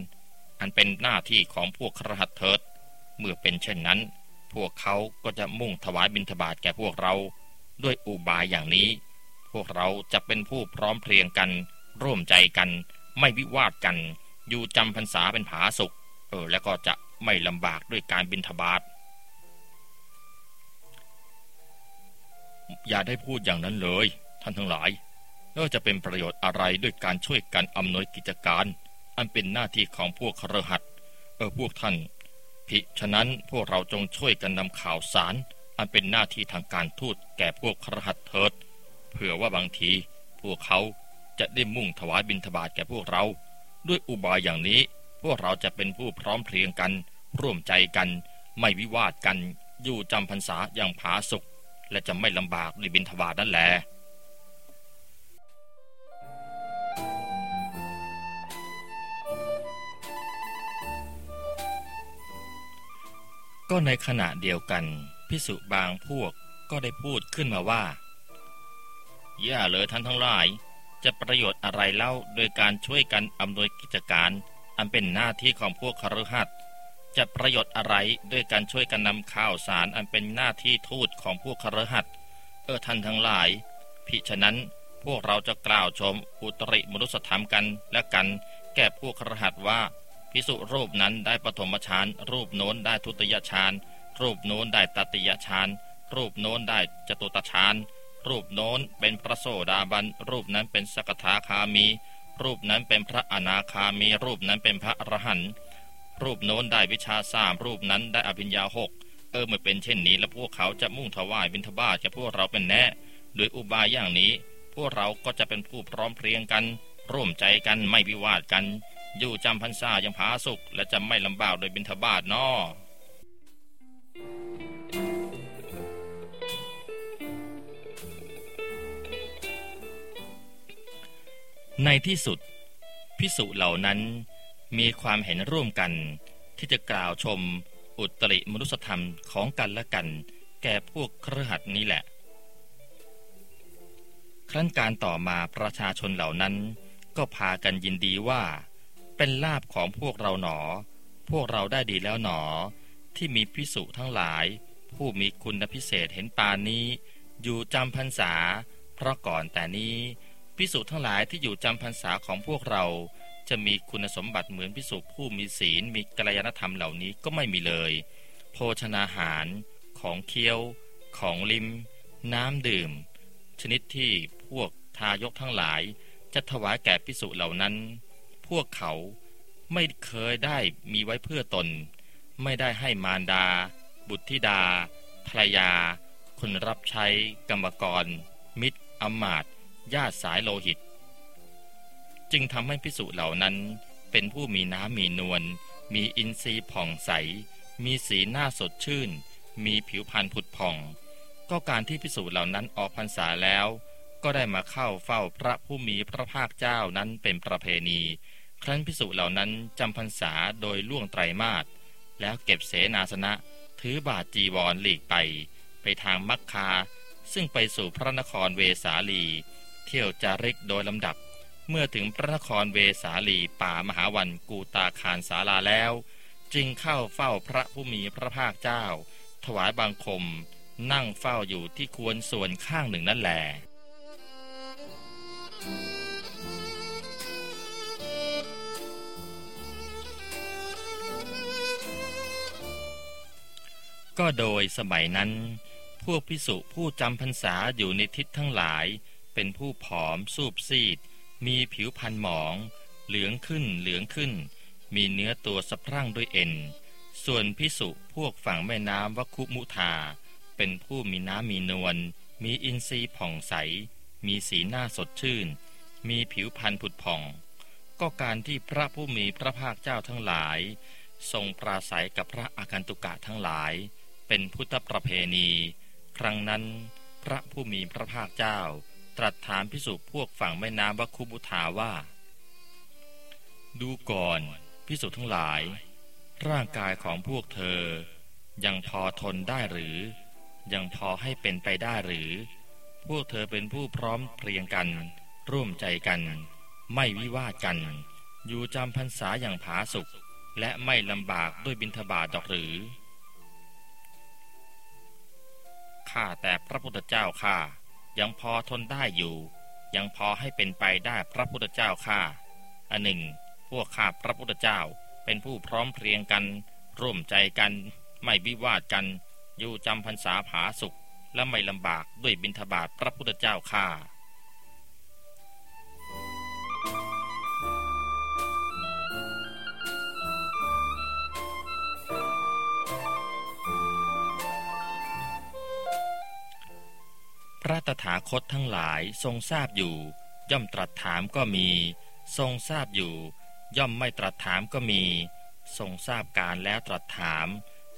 อันเป็นหน้าที่ของพวกครหัสเถิด เมื่อเป็นเช่นนั้น พวกเขาก็จะมุ่งถวายบิณฑบาตแก่พวกเรา ด้วยอุบายอย่างนี้ พวกเราจะเป็นผู้พร้อมเพรียงกัน ร่วมใจกัน ไม่วิวาทกัน อยู่จำพรรษาเป็นผาสุขเออแล้วก็จะไม่ลำบากด้วยการบิณฑบาตอย่าได้พูดอย่างนั้นเลย ท่านทั้งหลายแล้วจะเป็นประโยชน์อะไรด้วยการช่วยกันอำนวยกิจการ อันเป็นหน้าที่ของพวกครหัสเออพวกท่าน พิฉะนั้นพวกเราจงช่วยกันนำข่าวสาร อันเป็นหน้าที่ทางการทูตแก่พวกครหัสเถิดเผื่อว่าบางที พวกเขา จะได้มุ่งถวายบิณฑบาตแก่พวกเรา ด้วยอุบายอย่างนี้ พวกเราจะเป็นผู้พร้อมเพรียงกัน ร่วมใจกัน ไม่วิวาทกัน อยู่จำพรรษาอย่างผาสุกและจะไม่ลำบากในบิณฑบาตนั่นแหละก็ในขณะเดียวกันพิสุบางพวกก็ได้พูดขึ้นมาว่า อย่าเลยท่านทั้งหลาย จะประโยชน์อะไรเล่าโดยการช่วยกันอำนวยกิจการ อันเป็นหน้าที่ของพวกคฤหัสถ์จะประโยชน์อะไรด้วยการช่วยกันนำข่าวสารอันเป็นหน้าที่ทูตของพวกคฤหัสถ์เออท่านทั้งหลาย พิฉะนั้นพวกเราจะกล่าวชมอุตริมนุสธรรมกันและกัน แก่พวกคฤหัสว่า พิสุรูปนั้นได้ปฐมฌานรูปโน้นได้ทุติยฌานรูปโน้นได้ตติยฌานรูปโน้นได้จตุตฌาน รูปโน้นเป็นพระโสดาบัน รูปนั้นเป็นสกทาคามี รูปนั้นเป็นพระอนาคามี รูปนั้นเป็นพระอรหันต์รูปโน้นได้วิชาสามรูปนั้นได้อภิญญาหกเออเมื่อเป็นเช่นนี้ แล้วพวกเขาจะมุ่งถวายบิณฑบาตแก่พวกเราเป็นแน่โดยอุบายอย่างนี้ พวกเราก็จะเป็นผู้พร้อมเพรียงกัน ร่วมใจกันไม่วิวาทกัน อยู่จำพรรษาอย่างผาสุกและจะไม่ลำบากโดยบิณฑบาตนอ ในที่สุด พิสุเหล่านั้นมีความเห็นร่วมกัน ที่จะกล่าวชมอุตริมนุสธรรมของกันและกัน แก่พวกเครือขัดนี้แหละ ครั้นการต่อมาประชาชนเหล่านั้นก็พากันยินดีว่า เป็นลาบของพวกเราหนอ พวกเราได้ดีแล้วหนอ ที่มีพิสุทั้งหลาย ผู้มีคุณพิเศษเห็นปานนี้ อยู่จำพรรษา เพราะก่อนแต่นี้ พิสุทั้งหลายที่อยู่จำพรรษาของพวกเรา จะมีคุณสมบัติเหมือนพิสุผู้มีศีลมีกัลยาณธรรมเหล่านี้ก็ไม่มีเลย โภชนาหาร ของเคี้ยว ของลิมน้ำดื่ม ชนิดที่พวกทายกทั้งหลาย จะถวายแก่พิสุเหล่านั้น พวกเขาไม่เคยได้มีไว้เพื่อตน ไม่ได้ให้มารดา บุตรธิดา ภรรยา คนรับใช้ กรรมกร มิตรอมาต ญาติสายโลหิต จึงทำให้พิสุเหล่านั้นเป็นผู้มีน้ำมีนวลมีอินทรีย์ผ่องใส มีสีหน้าสดชื่น มีผิวพรรณผุดผ่อง ก็การที่พิสูจน์เหล่านั้นออกพรรษาแล้ว ก็ได้มาเข้าเฝ้าพระผู้มีพระภาคเจ้านั้นเป็นประเพณี ครั้นพิสูจน์เหล่านั้นจำพรรษาโดยล่วงไตรมาสแล้วเก็บเสนาสนะ ถือบาทจีวรหลีกไป ไปทางมักคา ซึ่งไปสู่พระนครเวสาลี ที่ยวจาริกโดยลำดับ เมื่อถึงพระนครเวสาลีป่ามหาวันกูตาคารสาลาแล้ว จึงเข้าเฝ้าพระผู้มีพระภาคเจ้า ถวายบังคม นั่งเฝ้าอยู่ที่ควรส่วนข้างหนึ่งนั่นแหละก็โดยสมัยนั้น พวกพิสุผู้จำพรรษาอยู่ในทิศทั้งหลาย เป็นผู้ผอมสูบซีด มีผิวพรรณหมอง เหลืองขึ้นเหลืองขึ้น มีเนื้อตัวสะพรั่งด้วยเอ็น ส่วนพิสุพวกฝั่งแม่น้ำวัคุมุทาเป็นผู้มีน้ำมีนวล มีอินทรีย์ผ่องใส มีสีหน้าสดชื่น มีผิวพรรณผุดผ่อง ก็การที่พระผู้มีพระภาคเจ้าทั้งหลาย ทรงปราศัยกับพระอาการตุกะทั้งหลาย เป็นพุทธประเพณี ครั้งนั้นพระผู้มีพระภาคเจ้า ตรัสถามพิสุพวกฝั่งแม่น้ำวัคคุบุทาว่า ดูก่อนพิสุทั้งหลาย ร่างกายของพวกเธอ ยังพอทนได้หรือ ยังพอให้เป็นไปได้หรือ พวกเธอเป็นผู้พร้อมเพรียงกัน ร่วมใจกัน ไม่วิวาทกัน อยู่จำพรรษาอย่างผาสุกและไม่ลำบากด้วยบิณฑบาตดอกหรือข้าแต่พระพุทธเจ้าข้า ยังพอทนได้อยู่ ยังพอให้เป็นไปได้พระพุทธเจ้าข้าอันหนึ่ง พวกข้าพระพุทธเจ้าเป็นผู้พร้อมเพรียงกัน ร่วมใจกัน ไม่วิวาทกัน อยู่จำพรรษาผาสุข และไม่ลำบากด้วยบิณฑบาตพระพุทธเจ้าข้า พระตถาคตทั้งหลายทรงทราบอยู่ ย่อมตรัสถามก็มี ทรงทราบอยู่ ย่อมไม่ตรัสถามก็มี ทรงทราบการแล้วตรัสถาม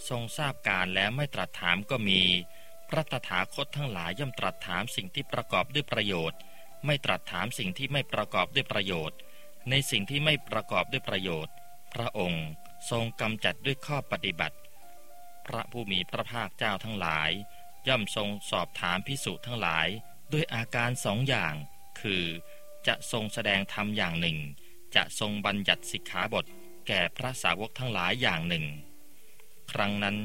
ทรงทราบการแล้วไม่ตรัสถามก็มี พระตถาคตทั้งหลายย่อมตรัสถามสิ่งที่ประกอบด้วยประโยชน์ ไม่ตรัสถามสิ่งที่ไม่ประกอบด้วยประโยชน์ ในสิ่งที่ไม่ประกอบด้วยประโยชน์ พระองค์ทรงกำจัดด้วยข้อปฏิบัติ พระผู้มีพระภาคเจ้าทั้งหลาย ย่อมทรงสอบถามพิสุทั้งหลายด้วยอาการสองอย่าง คือ จะทรงแสดงธรรมอย่างหนึ่ง จะทรงบัญญัติสิกขาบท แก่พระสาวกทั้งหลายอย่างหนึ่ง ครั้งนั้น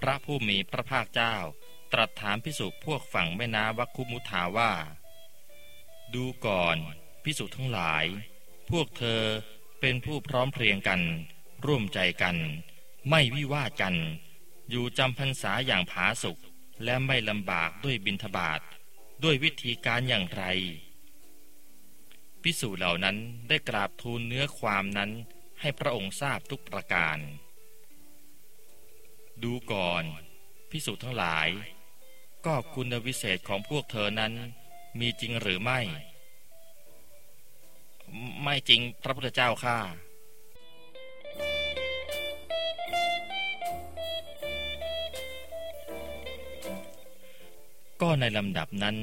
พระผู้มีพระภาคเจ้า ตรัสถามพิสุพวกฝั่งแม่น้ำวัคคุมุทาว่า ดูก่อนพิสุทั้งหลาย พวกเธอเป็นผู้พร้อมเพรียงกัน ร่วมใจกัน ไม่วิวาทกัน อยู่จำพรรษาอย่างผาสุก และไม่ลำบากด้วยบินทบาทด้วยวิธีการอย่างไร พิสูจน์เหล่านั้นได้กราบทูลเนื้อความนั้นให้พระองค์ทราบทุกประการ ดูก่อน พิสูจน์ทั้งหลาย ก็คุณวิเศษของพวกเธอนั้นมีจริงหรือไม่ ไม่จริงพระพุทธเจ้าข้า ก็ในลำดับนั้น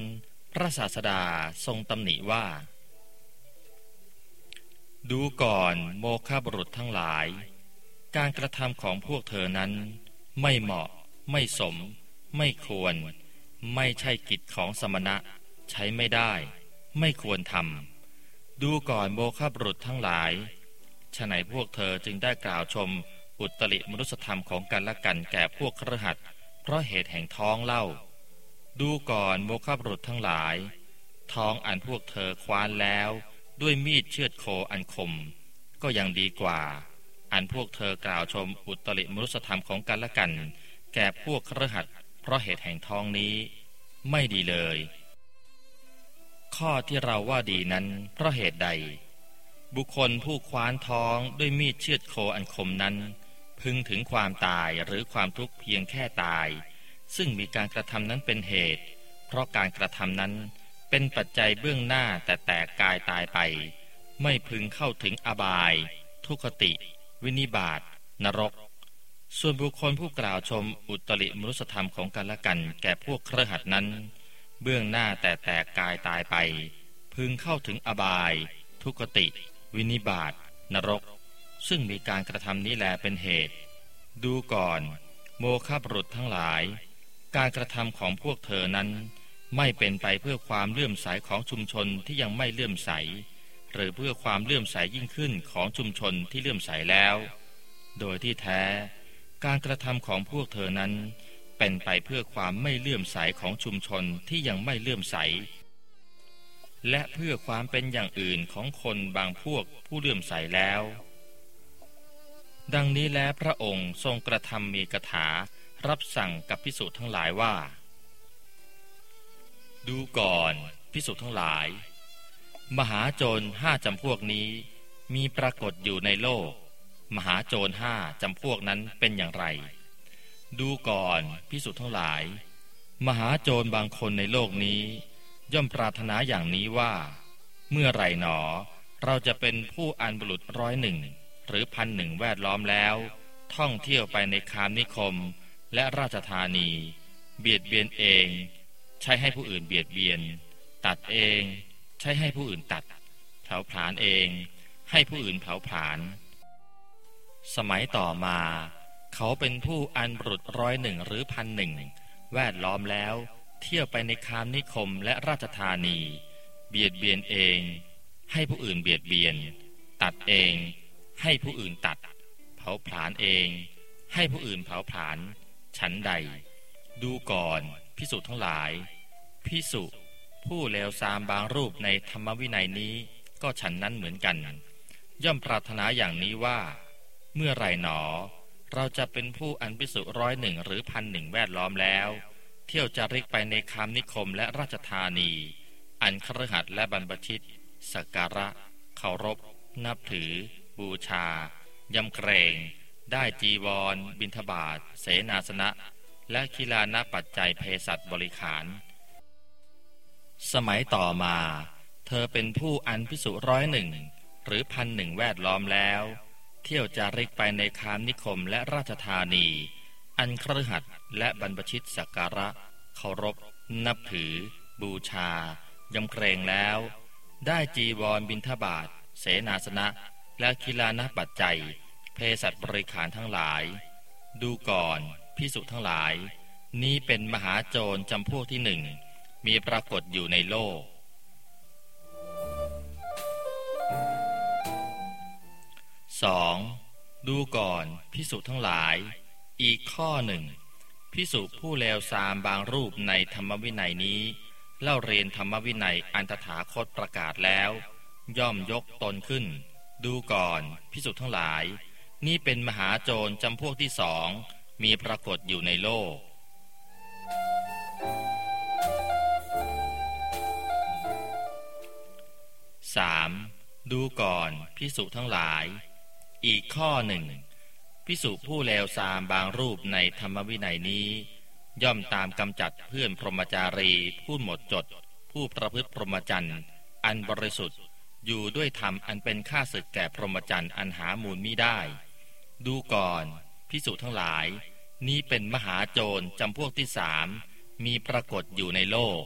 พระศาสดาทรงตำหนิว่า ดูก่อนโมฆะบุรุษทั้งหลาย การกระทำของพวกเธอนั้น ไม่เหมาะ ไม่สม ไม่ควร ไม่ใช่กิจของสมณะ ใช้ไม่ได้ ไม่ควรทำดูก่อนโมฆะบุรุษทั้งหลายฉะไหนพวกเธอจึงได้กล่าวชมอุตริมนุสธรรมของกันและกันแก่พวกครหัสเพราะเหตุแห่งท้องเล่า ดูก่อนโมฆะบุรุษทั้งหลายท้องอันพวกเธอคว้านแล้ว ด้วยมีดเชือดโคอันคม ก็ยังดีกว่า อันพวกเธอกล่าวชมอุตริมนุสธรรมของกันและกัน แก่พวกครหัสเพราะเหตุแห่งท้องนี้ ไม่ดีเลย ข้อที่เราว่าดีนั้น เพราะเหตุใด บุคคลผู้คว้านท้องด้วยมีดเชือดโคอันคมนั้น พึงถึงความตายหรือความทุกข์เพียงแค่ตาย ซึ่งมีการกระทำนั้นเป็นเหตุ เพราะการกระทำนั้นเป็นปัจจัยเบื้องหน้าแต่แตกกายตายไป ไม่พึงเข้าถึงอบาย ทุคติ วินิบาตนรก ส่วนบุคคลผู้กล่าวชมอุตริมรุสธรรมของกันและกันแก่พวกเครือหัดนั้น เบื้องหน้าแต่แตกกายตายไป พึงเข้าถึงอบาย ทุกติ วินิบาตนรก ซึ่งมีการกระทำนี้แลเป็นเหตุ ดูก่อน โมฆะบุรุษทั้งหลาย การกระทำของพวกเธอนั้น ไม่เป็นไปเพื่อความเลื่อมใสของชุมชนที่ยังไม่เลื่อมใส หรือเพื่อความเลื่อมใสยิ่งขึ้นของชุมชนที่เลื่อมใสแล้ว โดยที่แท้ การกระทำของพวกเธอนั้น เป็นไปเพื่อความไม่เลื่อมใสของชุมชนที่ยังไม่เลื่อมใส และเพื่อความเป็นอย่างอื่นของคนบางพวกผู้เลื่อมใสแล้ว ดังนี้แล้วพระองค์ทรงกระทำมีกถา รับสั่งกับพิสุทั้งหลายว่า ดูก่อนพิสุทั้งหลาย มหาโจรห้าจำพวกนี้มีปรากฏอยู่ในโลก มหาโจรห้าจำพวกนั้นเป็นอย่างไร ดูก่อนพิสุทั้งหลาย มหาโจรบางคนในโลกนี้ ย่อมปรารถนาอย่างนี้ว่า เมื่อไรหนอ เราจะเป็นผู้อันบุรุษร้อยหนึ่งหรือพันหนึ่งแวดล้อมแล้ว ท่องเที่ยวไปในคามนิคม และราชธานี เบียดเบียนเอง ใช้ให้ผู้อื่นเบียดเบียน ตัดเอง ใช้ให้ผู้อื่นตัด เผาผลาญเอง ให้ผู้อื่นเผาผลาญสมัยต่อมา เขาเป็นผู้อันบรุษร้อยหนึ่งหรือพันหนึ่งแวดล้อมแล้ว เที่ยวไปในคามนิคมและราชธานี เบียดเบียนเอง ให้ผู้อื่นเบียดเบียน ตัดเอง ให้ผู้อื่นตัด เผาผลาญเอง ให้ผู้อื่นเผาผลาญ ฉันใด ดูก่อนพิสุทั้งหลาย พิสุผู้เลวทรามบางรูปในธรรมวินัยนี้ก็ฉันนั้นเหมือนกัน ย่อมปรารถนาอย่างนี้ว่า เมื่อไรหนอ เราจะเป็นผู้อันพิสุร้อยหนึ่งหรือพันหนึ่งแวดล้อมแล้ว เที่ยวจาริกไปในคามนิคมและราชธานี อันครหัสและบรรพชิตสักการะเคารพ นับถือ บูชายำเกรง ได้จีวร บิณฑบาตเสนาสนะ และกีฬานปัจจัยเภสัชบริขาร สมัยต่อมา เธอเป็นผู้อันพิสุร้อยหนึ่ง หรือพันหนึ่งแวดล้อมแล้ว เที่ยวจาริกไปในคามนิคมและราชธานี อันครหัดและบรรพชิตสักการะ เคารพ นับถือ บูชา ยำเกรงแล้ว ได้จีวรบินทบาทเสนาสนะ และกีฬานปัจจัย เภสัชบริขารทั้งหลาย ดูก่อนพิสุทั้งหลาย นี้เป็นมหาโจรจำพวกที่หนึ่ง มีปรากฏอยู่ในโลก 2. ดูก่อนพิสุทั้งหลาย อีกข้อหนึ่งพิสุผู้เลวทรามบางรูปในธรรมวินัยนี้ เล่าเรียนธรรมวินัยอันตถาคตประกาศแล้ว ย่อมยกตนขึ้น ดูก่อนพิสุทั้งหลาย นี่เป็นมหาโจรจำพวกที่สองมีปรากฏอยู่ในโลก 3. ดูก่อนพิสุทั้งหลาย อีกข้อหนึ่งพิสุผู้เลวทรามบางรูปในธรรมวินัยนี้ ย่อมตามกำจัดเพื่อนพรหมจารีผู้หมดจด ผู้ประพฤติพรหมจรรย์อันบริสุทธิ์อยู่ด้วยธรรมอันเป็นค่าศึกแก่พรหมจรรย์อันหามูลมิได้ ดูก่อนพิสุทั้งหลาย นี้เป็นมหาโจรจำพวกที่สามมีปรากฏอยู่ในโลก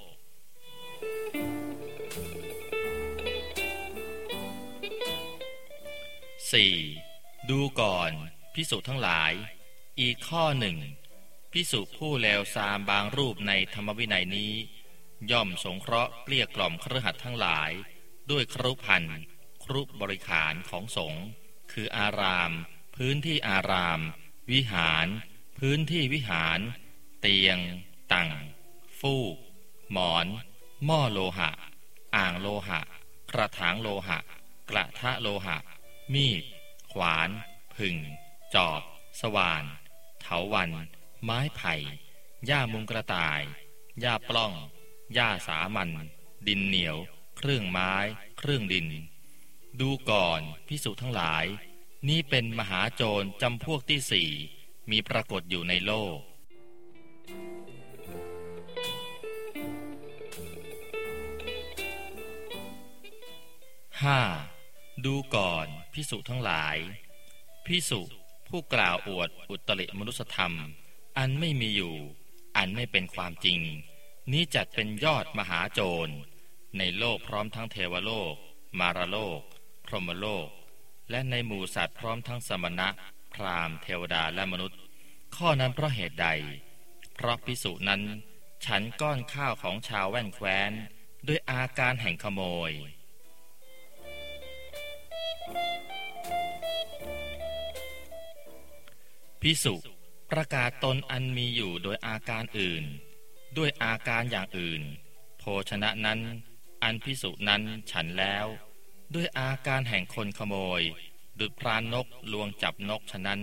4. ดูก่อนพิสุทั้งหลาย อีกข้อหนึ่งพิสุผู้เลวซามบางรูปในธรรมวินัยนี้ ย่อมสงเคราะห์เกลี้ยกล่อมครหัสทั้งหลาย ด้วยครุพันครุบริขารของสงฆ์คืออาราม พื้นที่อาราม วิหาร พื้นที่วิหาร เตียง ตังฟูก หมอน หม้อโลหะ อ่างโลหะ กระถางโลหะ กระทะโลหะ มีด ขวาน ผึ่ง จอบ สว่าน เถาวัน ไม้ไผ่ หญ้ามุงกระต่าย หญ้าปล้อง หญ้าสามัน ดินเหนียว เครื่องไม้ เครื่องดิน ดูก่อนพิสุทั้งหลาย นี่เป็นมหาโจรจำพวกที่สี่มีปรากฏอยู่ในโลกห้าดูก่อนพิสุทั้งหลาย พิสุผู้กล่าวอวดอุตริมนุสธรรม อันไม่มีอยู่ อันไม่เป็นความจริง นี้จัดเป็นยอดมหาโจร ในโลกพร้อมทั้งเทวโลก มารโลก พรหมโลก และในหมู่สัตว์พร้อมทั้งสมณะ พราหมณ์เทวดาและมนุษย์ ข้อนั้นเพราะเหตุใด เพราะพิสุนั้น ฉันก้อนข้าวของชาวแว่นแคว้น ด้วยอาการแห่งขโมย พิสุประกาศตนอันมีอยู่โดยอาการอื่น ด้วยอาการอย่างอื่น โภชนะนั้น อันพิสุนั้นฉันแล้ว ด้วยอาการแห่งคนขโมย ดุดพรานนกลวงจับนกฉะนั้น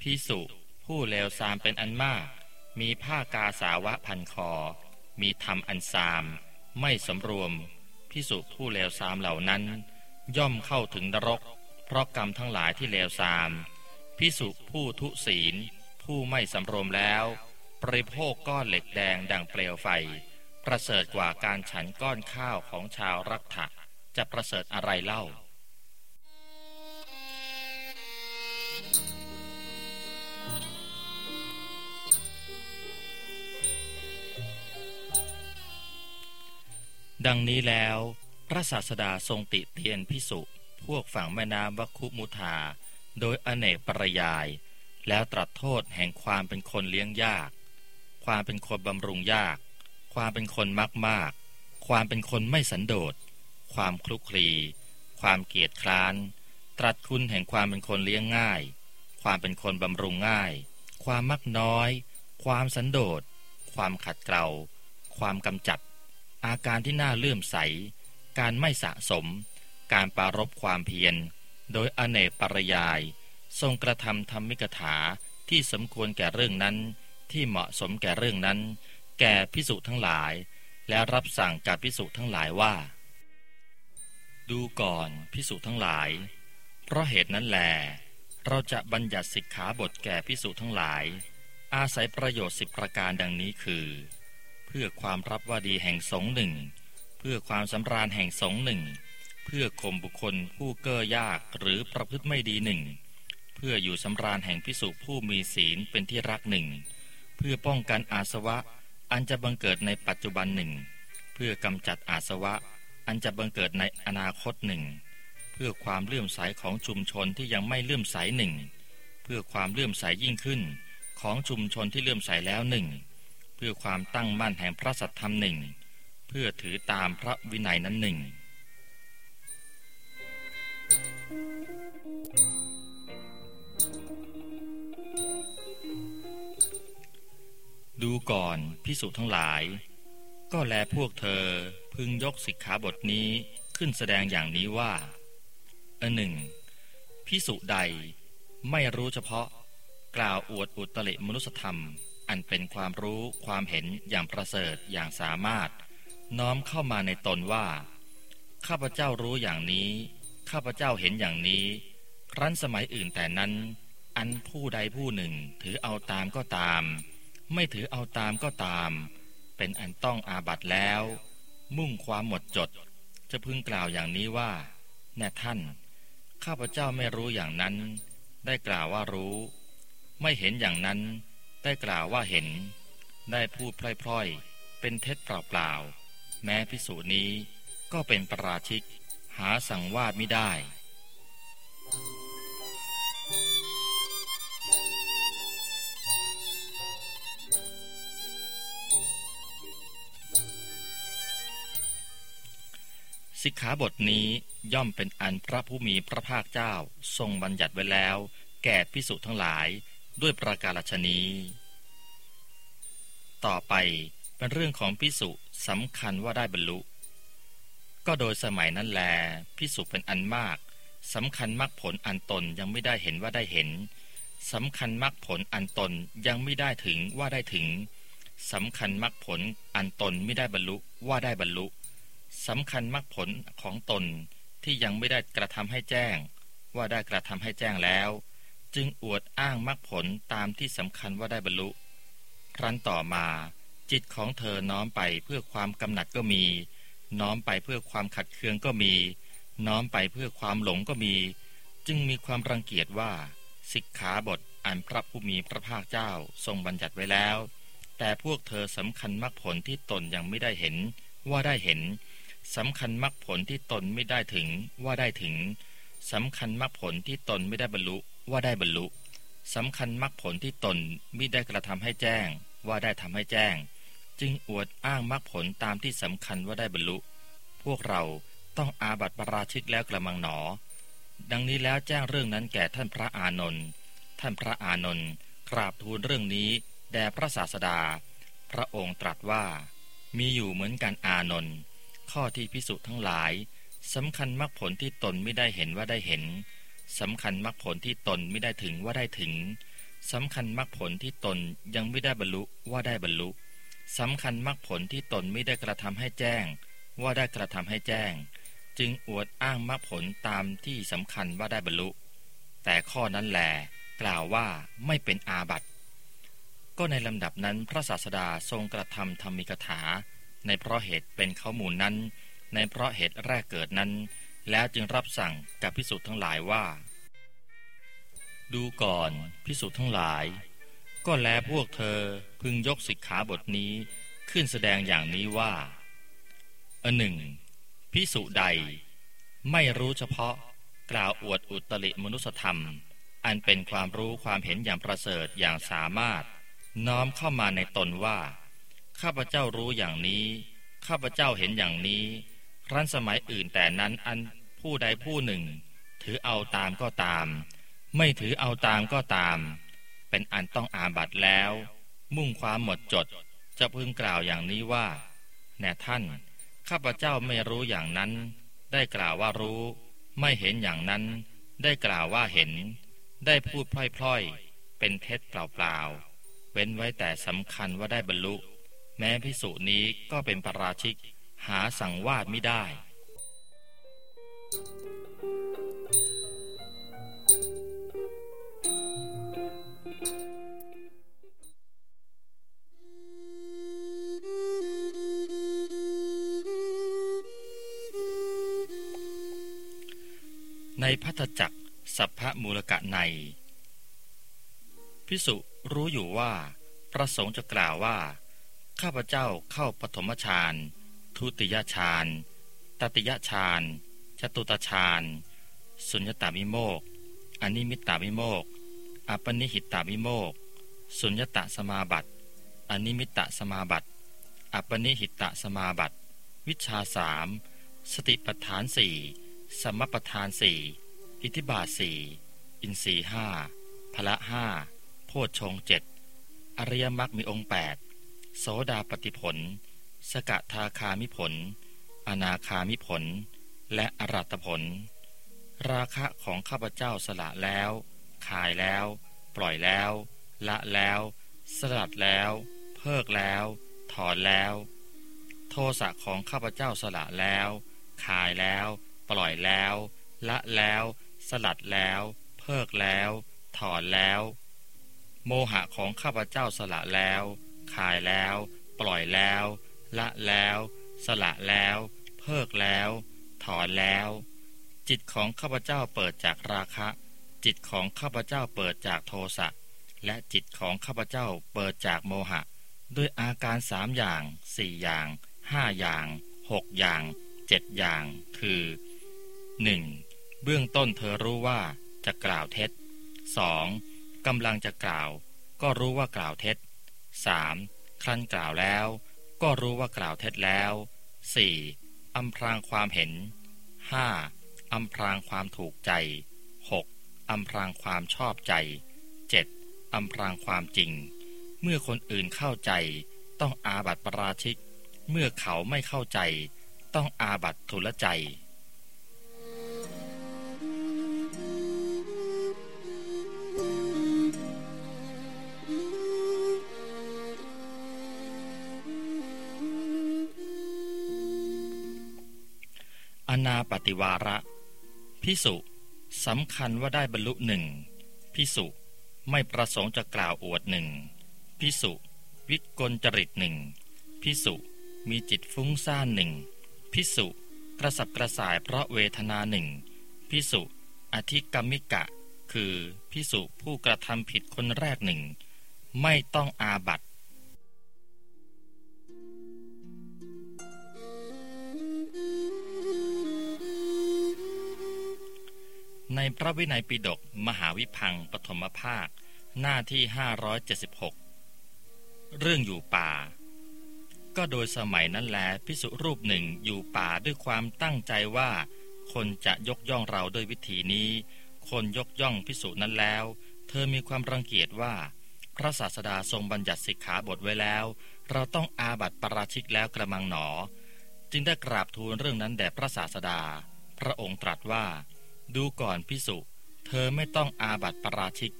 พิสุผู้เลวทรามเป็นอันมาก มีผ้ากาสาวะพันคอ มีธรรมอันซาม ไม่สำรวมพิสุผู้เลวทรามเหล่านั้น ย่อมเข้าถึงนรก เพราะกรรมทั้งหลายที่เลวทรามพิสุผู้ทุศีล ผู้ไม่สำรวมแล้วปริโภคก้อนเหล็กแดงดังเปลวไฟ ประเสริฐกว่าการฉันก้อนข้าวของชาวรักถะ จะประเสริฐอะไรเล่า ดังนี้แล้ว พระศาสดาทรงติเตียนพิสุพวกฝั่งแม่น้ำวัคคุมุธา โดยอเนกปรยาย แล้วตรัสโทษแห่งความเป็นคนเลี้ยงยาก ความเป็นคนบำรุงยาก ความเป็นคนมากมาก ความเป็นคนไม่สันโดษ ความคลุกคลี ความเกียจคร้าน ตรัสคุณแห่งความเป็นคนเลี้ยงง่าย ความเป็นคนบำรุงง่าย ความมักน้อย ความสันโดษ ความขัดเกลา ความกำจัด อาการที่น่าเลื่อมใส การไม่สะสม การปรารบความเพียร โดยอเนกปรยาย ทรงกระทำธรรมิกถาที่สมควรแก่เรื่องนั้น ที่เหมาะสมแก่เรื่องนั้น แก่พิสุทั้งหลาย และรับสั่งกับพิสุทั้งหลายว่า ดูก่อนพิสุทั้งหลาย เพราะเหตุนั้นแล เราจะบัญญัติสิกขาบทแก่พิสุทั้งหลาย อาศัยประโยชน์สิบประการดังนี้คือ เพื่อความรับว่าดีแห่งสงหนึ่ง เพื่อความสำราญแห่งสงหนึ่ง เพื่อข่มบุคคลผู้เก้อยากหรือประพฤติไม่ดีหนึ่ง เพื่ออยู่สำราญแห่งพิสุผู้มีศีลเป็นที่รักหนึ่ง เพื่อป้องกันอาสวะอันจะบังเกิดในปัจจุบันหนึ่ง เพื่อกำจัดอาสวะ อันจะบังเกิดในอนาคตหนึ่ง เพื่อความเลื่อมใสของชุมชนที่ยังไม่เลื่อมใสหนึ่ง เพื่อความเลื่อมใสยิ่งขึ้น ของชุมชนที่เลื่อมใสแล้วหนึ่ง เพื่อความตั้งมั่นแห่งพระสัทธรรมหนึ่ง เพื่อถือตามพระวินัยนั้นหนึ่งดูก่อนพิสุทั้งหลาย ก็แลพวกเธอ พึงยกสิกขาบทนี้ขึ้นแสดงอย่างนี้ว่าอันหนึ่งพิสุใดไม่รู้เฉพาะ กล่าวอวดอุตริมนุสธรรม อันเป็นความรู้ความเห็นอย่างประเสริฐอย่างสามารถ น้อมเข้ามาในตนว่า ข้าพเจ้ารู้อย่างนี้ ข้าพเจ้าเห็นอย่างนี้ ครั้นสมัยอื่นแต่นั้น อันผู้ใดผู้หนึ่งถือเอาตามก็ตาม ไม่ถือเอาตามก็ตาม เป็นอันต้องอาบัตแล้ว มุ่งความหมดจด จะพึงกล่าวอย่างนี้ว่า แน่ท่าน ข้าพเจ้าไม่รู้อย่างนั้น ได้กล่าวว่ารู้ ไม่เห็นอย่างนั้น ได้กล่าวว่าเห็น ได้พูดพล่อยๆ เป็นเท็จเปล่าๆ แม้พิสูจนี้ก็เป็นประราชิก หาสังวาสไม่ได้ สิกขาบทนี้ย่อมเป็นอันพระผู้มีพระภาคเจ้าทรงบัญญัติไว้แล้ว แก่พิสุทั้งหลายด้วยประกาศชนีต่อไปเป็นเรื่องของพิสุสำคัญว่าได้บรรลุ ก็โดยสมัยนั้นแลพิสุเป็นอันมากสำคัญมรรคผลอันตนยังไม่ได้เห็นว่าได้เห็นสำคัญมรรคผลอันตนยังไม่ได้ถึงว่าได้ถึงสำคัญมรรคผลอันตนไม่ได้บรรลุว่าได้บรรลุ สำคัญมรรคผลของตนที่ยังไม่ได้กระทำให้แจ้ง ว่าได้กระทำให้แจ้งแล้ว จึงอวดอ้างมรรคผลตามที่สำคัญว่าได้บรรลุ ครั้นต่อมา จิตของเธอน้อมไปเพื่อความกำหนัดก็มี น้อมไปเพื่อความขัดเคืองก็มี น้อมไปเพื่อความหลงก็มี จึงมีความรังเกียจว่า สิกขาบทอันพระผู้มีพระภาคเจ้าทรงบัญญัติไว้แล้ว แต่พวกเธอสำคัญมรรคผลที่ตนยังไม่ได้เห็นว่าได้เห็น สำคัญมรรคผลที่ตนไม่ได้ถึงว่าได้ถึงสำคัญมรรคผลที่ตนไม่ได้บรรลุว่าได้บรรลุสำคัญมรรคผลที่ตนไม่ได้กระทำให้แจ้ง ว่าได้ทำให้แจ้ง จึงอวดอ้างมรรคผลตามที่สำคัญว่าได้บรรลุ พวกเราต้องอาบัติปราชิกแล้วกระมังหนอ ดังนี้แล้วแจ้งเรื่องนั้นแก่ท่านพระอานนท์ท่านพระอานนท์กราบทูลเรื่องนี้แด่พระศาสดา พระองค์ตรัสว่า มีอยู่เหมือนกันอานนท์ ข้อที่พิสุทั้งหลายสำคัญมรรคผลที่ตนไม่ได้เห็นว่าได้เห็นสำคัญมรรคผลที่ตนไม่ได้ถึงว่าได้ถึงสำคัญมรรคผลที่ตนยังไม่ได้บรรลุว่าได้บรรลุสำคัญมรรคผลที่ตนไม่ได้กระทำให้แจ้ง ว่าได้กระทำให้แจ้ง จึงอวดอ้างมรรคผลตามที่สำคัญว่าได้บรรลุ แต่ข้อนั้นแหลกล่าวว่าไม่เป็นอาบัติ ก็ในลำดับนั้นพระศาสดาทรงกระทำธรรมิกถา ในเพราะเหตุเป็นข้อมูลนั้น ในเพราะเหตุแรกเกิดนั้น แล้วจึงรับสั่งกับพิสุทธ์ทั้งหลายว่า ดูก่อนพิสุทธ์ทั้งหลาย ก็แลพวกเธอพึงยกสิกขาบทนี้ขึ้นแสดงอย่างนี้ว่าอันหนึ่งพิสุใด ไม่รู้เฉพาะกล่าวอวดอุตริมนุสธรรม อันเป็นความรู้ความเห็นอย่างประเสริฐอย่างสามารถ น้อมเข้ามาในตนว่า ข้าพเจ้ารู้อย่างนี้ ข้าพเจ้าเห็นอย่างนี้ ครั้นสมัยอื่นแต่นั้นอันผู้ใดผู้หนึ่ง ถือเอาตามก็ตาม ไม่ถือเอาตามก็ตาม เป็นอันต้องอาบัตแล้ว มุ่งความหมดจดจะพึงกล่าวอย่างนี้ว่า แน่ท่าน ข้าพเจ้าไม่รู้อย่างนั้น ได้กล่าวว่ารู้ ไม่เห็นอย่างนั้น ได้กล่าวว่าเห็น ได้พูดพล่อยๆ เป็นเท็จเปล่าๆ เว้นไว้แต่สำคัญว่าได้บรรลุ แม้พิสุนี้ก็เป็นปราชิกหาสังวาสไม่ได้ ในพัทธจักรสัพพมูลกน ัย ภิกษุรู้อยู่ว่า ประสงค์จะกล่าวว่า ข้าพเจ้าเข้าปฐมฌาน ทุติยฌาน ตติยฌาน จตุตถฌาน สุญญตวิโมกข์อนิมิตตวิโมกข์อัปปณิหิตวิโมกข์สุญญตสมาบัติอนิมิตตสมาบัติอัปปณิหิตสมาบัติ วิชาสามสติปัฏฐานสี่สมปัฏฐานสี่อิทิบาทสี่อินทรีห้าพละห้าโพชฌงเจ็ดอริยมรรคมีองค์แปด โสดาปฏิผล สกทาคามิผล อนาคามิผล และอรัตผล ราคะของข้าพเจ้าสละแล้ว ขายแล้ว ปล่อยแล้ว ละแล้ว สลัดแล้ว เพิกแล้ว ถอนแล้ว โทสะของข้าพเจ้าสละแล้ว ขายแล้ว ปล่อยแล้ว ละแล้ว สลัดแล้ว เพิกแล้ว ถอนแล้ว โมหะของข้าพเจ้าสละแล้ว คายแล้ว ปล่อยแล้ว ละแล้ว สละแล้ว เพิกแล้ว ถอนแล้ว จิตของข้าพเจ้าเปิดจากราคะ จิตของข้าพเจ้าเปิดจากโทสะและจิตของข้าพเจ้าเปิดจากโมหะ ด้วยอาการสามอย่างสี่อย่างห้าอย่างหกอย่างเจ็ดอย่าง คือหนึ่งเบื้องต้นเธอรู้ว่าจะกล่าวเท็จสองกำลังจะกล่าว ก็รู้ว่ากล่าวเท็จ 3. ครั้นกล่าวแล้ว ก็รู้ว่ากล่าวเท็จแล้ว 4. ออำพรางความเห็น 5. อำพรางความถูกใจ 6. อำพรางความชอบใจ 7. อำพรางความจริง เมื่อคนอื่นเข้าใจ ต้องอาบัติปราชิก เมื่อเขาไม่เข้าใจ ต้องอาบัติทุลใจ อนาปฏิวาระ พิสุสำคัญว่าได้บรรลุหนึ่งพิสุไม่ประสงค์จะกล่าวอวดหนึ่งพิสุวิกลจริตหนึ่งพิสุมีจิตฟุ้งซ่านหนึ่งพิสุกระสับกระส่ายเพราะเวทนาหนึ่งพิสุอธิกรรมิกะ คือพิสุผู้กระทำผิดคนแรกหนึ่งไม่ต้องอาบัต ในพระวินัยปิฎกมหาวิพังปฐมภาค หน้าที่ 576 เรื่องอยู่ป่า ก็โดยสมัยนั้นแลพิสุรูปหนึ่งอยู่ป่าด้วยความตั้งใจว่า คนจะยกย่องเราด้วยวิธีนี้ คนยกย่องพิสุนั้นแล้ว เธอมีความรังเกียจว่า พระศาสดาทรงบัญญัติสิกขาบทไว้แล้ว เราต้องอาบัติปราชิกแล้วกระมังหนอ จึงได้กราบทูลเรื่องนั้นแด่พระศาสดา พระองค์ตรัสว่า ดูก่อนพิสุเธอไม่ต้องอาบัติปราชิก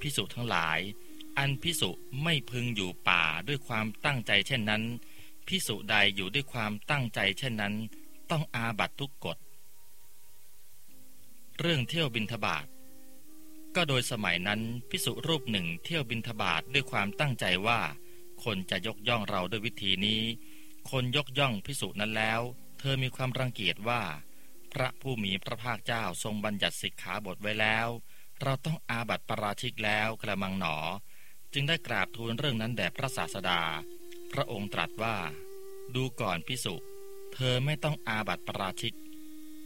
พิสุทั้งหลาย อันพิสุไม่พึงอยู่ป่าด้วยความตั้งใจเช่นนั้น พิสุใดอยู่ด้วยความตั้งใจเช่นนั้น ต้องอาบัตทุกกฎ เรื่องเที่ยวบินทบาทก็โดยสมัยนั้นพิสุรูปหนึ่งเที่ยวบินทบาทด้วยความตั้งใจว่า คนจะยกย่องเราด้วยวิธีนี้ คนยกย่องพิสุนั้นแล้ว เธอมีความรังเกียจว่า ระผู้มีพระภาคเจ้าทรงบัญญัติสิกขาบทไว้แล้ว เราต้องอาบัติปราชิกแล้วกระมังหนอ จึงได้กราบทูลเรื่องนั้นแด่พระศาสดา พระองค์ตรัสว่า ดูก่อนพิสุเธอไม่ต้องอาบัติปราชิก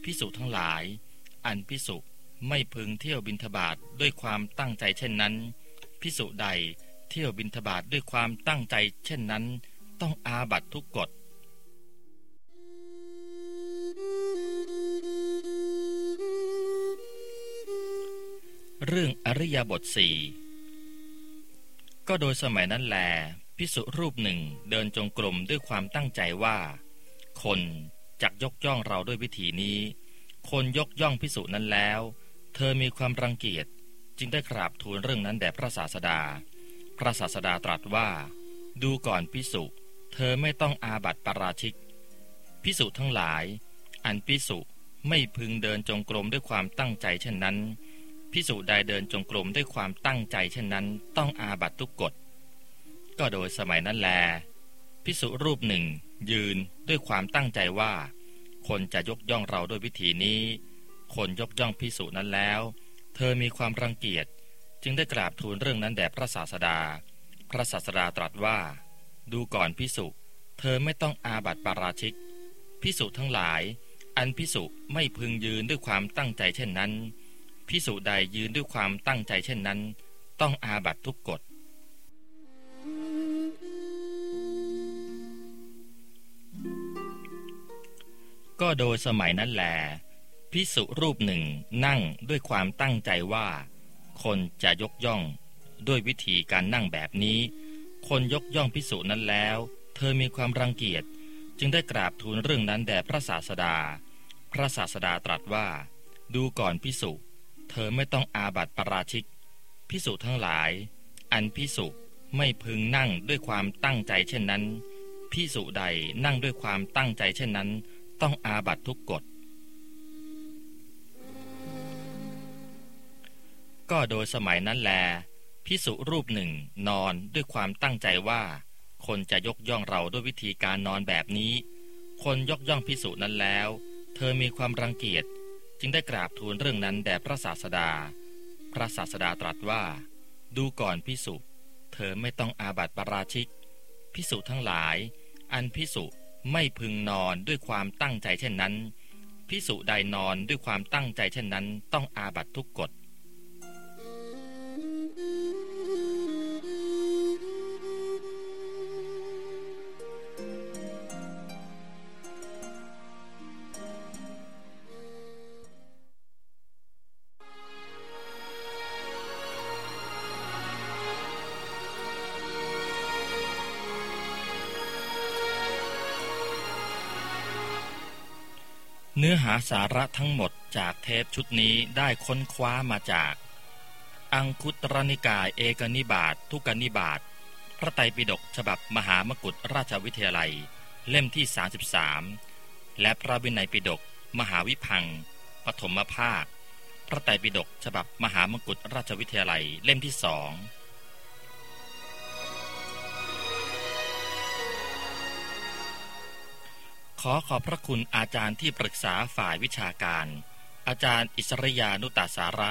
พิสุทั้งหลาย อันพิสุไม่พึงเที่ยวบินทบาทด้วยความตั้งใจเช่นนั้นพิสุใดเที่ยวบินทบาทด้วยความตั้งใจเช่นนั้น ต้องอาบัตทุกกฎ เรื่องอริยบทสี่ก็โดยสมัยนั้นแลพิสุรูปหนึ่งเดินจงกรมด้วยความตั้งใจว่า คนจักยกย่องเราด้วยวิธีนี้ คนยกย่องพิสุนั้นแล้ว เธอมีความรังเกียจจึงได้กราบทูลเรื่องนั้นแด่พระศาสดา พระศาสดาตรัสว่า ดูก่อนพิสุเธอไม่ต้องอาบัติปราชิกพิสุทั้งหลาย อันพิสุไม่พึงเดินจงกรมด้วยความตั้งใจเช่นนั้น พิสูจใดเดินจงกรมด้วยความตั้งใจเช่นนั้น ต้องอาบัตทุกกฎ ก็โดยสมัยนั้นแล พิสุรูปหนึ่ง ยืนด้วยความตั้งใจว่า คนจะยกย่องเราด้วยวิธีนี้ คนยกย่องพิสุนั้นแล้ว เธอมีความรังเกียจ จึงได้กราบทูลเรื่องนั้นแด่พระศาสดา พระศาสดาตรัสว่า ดูก่อนพิสุเธอไม่ต้องอาบัติปาราชิกพิสุทั้งหลาย อันพิสุไม่พึงยืนด้วยความตั้งใจเช่นนั้น พิสุใดยืนด้วยความตั้งใจเช่นนั้น ต้องอาบัตทุกกฎ ก็โดยสมัยนั้นแหลพิสุรูปหนึ่งนั่งด้วยความตั้งใจว่า คนจะยกย่อง ด้วยวิธีการนั่งแบบนี้ คนยกย่องพิสุนั้นแล้ว เธอมีความรังเกียจจึงได้กราบทูลเรื่องนั้นแด่พระศาสดา พระศาสดาตรัสว่า ดูก่อนพิสุ เธอไม่ต้องอาบัติปราชิก พิสุทั้งหลาย อันพิสุไม่พึงนั่งด้วยความตั้งใจเช่นนั้นพิสุใดนั่งด้วยความตั้งใจเช่นนั้น ต้องอาบัตทุกกฎ ก็โดยสมัยนั้นแลพิสุรูปหนึ่งนอนด้วยความตั้งใจว่า คนจะยกย่องเราด้วยวิธีการนอนแบบนี้ คนยกย่องพิสุนั้นแล้ว เธอมีความรังเกียจ จึงได้กราบทูลเรื่องนั้นแด่พระศาสดา พระศาสดาตรัสว่า ดูก่อนพิสุเธอไม่ต้องอาบัติปาราชิก พิสุทั้งหลาย อันพิสุไม่พึงนอนด้วยความตั้งใจเช่นนั้นพิสุใดนอนด้วยความตั้งใจเช่นนั้น ต้องอาบัตทุกกฎ เนื้อหาสาระทั้งหมดจากเทปชุดนี้ได้ค้นคว้ามาจาก อังคุตรนิกายเอกนิบาตทุกนิบาตพระไตรปิฎกฉบับมหามกุฏราชวิทยาลัย เล่มที่ 33 และพระวินัยปิฎกมหาวิพังปฐมภาค พระไตรปิฎกฉบับมหามกุฏราชวิทยาลัยเล่มที่สอง ขอขอบพระคุณอาจารย์ที่ปรึกษาฝ่ายวิชาการ อาจารย์อิสริยานุตาสาระ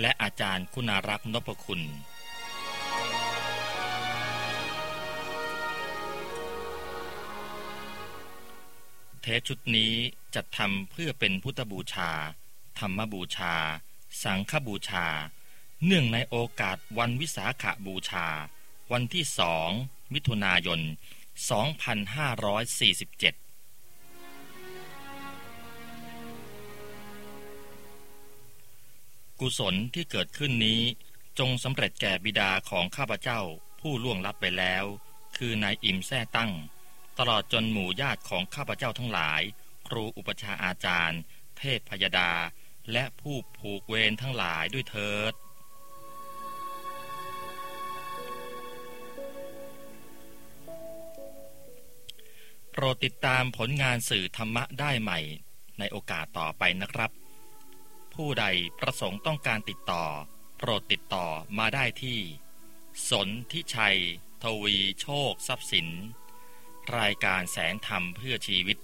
และอาจารย์คุณารักษ์นพคุณ เทปชุดนี้จัดทำเพื่อเป็นพุทธบูชา ธรรมบูชา สังฆบูชา เนื่องในโอกาสวันวิสาขบูชา วันที่สองมิถุนายน 2547 กุศลที่เกิดขึ้นนี้ จงสำเร็จแก่บิดาของข้าพเจ้าผู้ล่วงลับไปแล้ว คือนายอิมแท้ตั้ง ตลอดจนหมู่ญาติของข้าพเจ้าทั้งหลาย ครูอุปชาอาจารย์ เทพพยดา และผู้ผูกเวรทั้งหลายด้วยเถิด โปรดติดตามผลงานสื่อธรรมะได้ใหม่ ในโอกาสต่อไปนะครับ ผู้ใดประสงค์ต้องการติดต่อ โปรดติดต่อมาได้ที่ สนทิชัย ทวีโชคทรัพย์สิน รายการแสงธรรมเพื่อชีวิต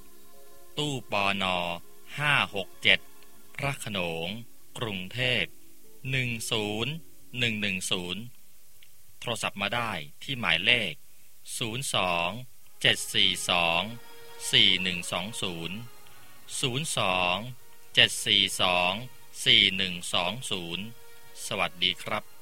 ตู้ปอนอ567 พระขนง กรุงเทพ 10110 โทรศัพท์มาได้ที่หมายเลข 02 742 4120 02 742 4120 สวัสดีครับ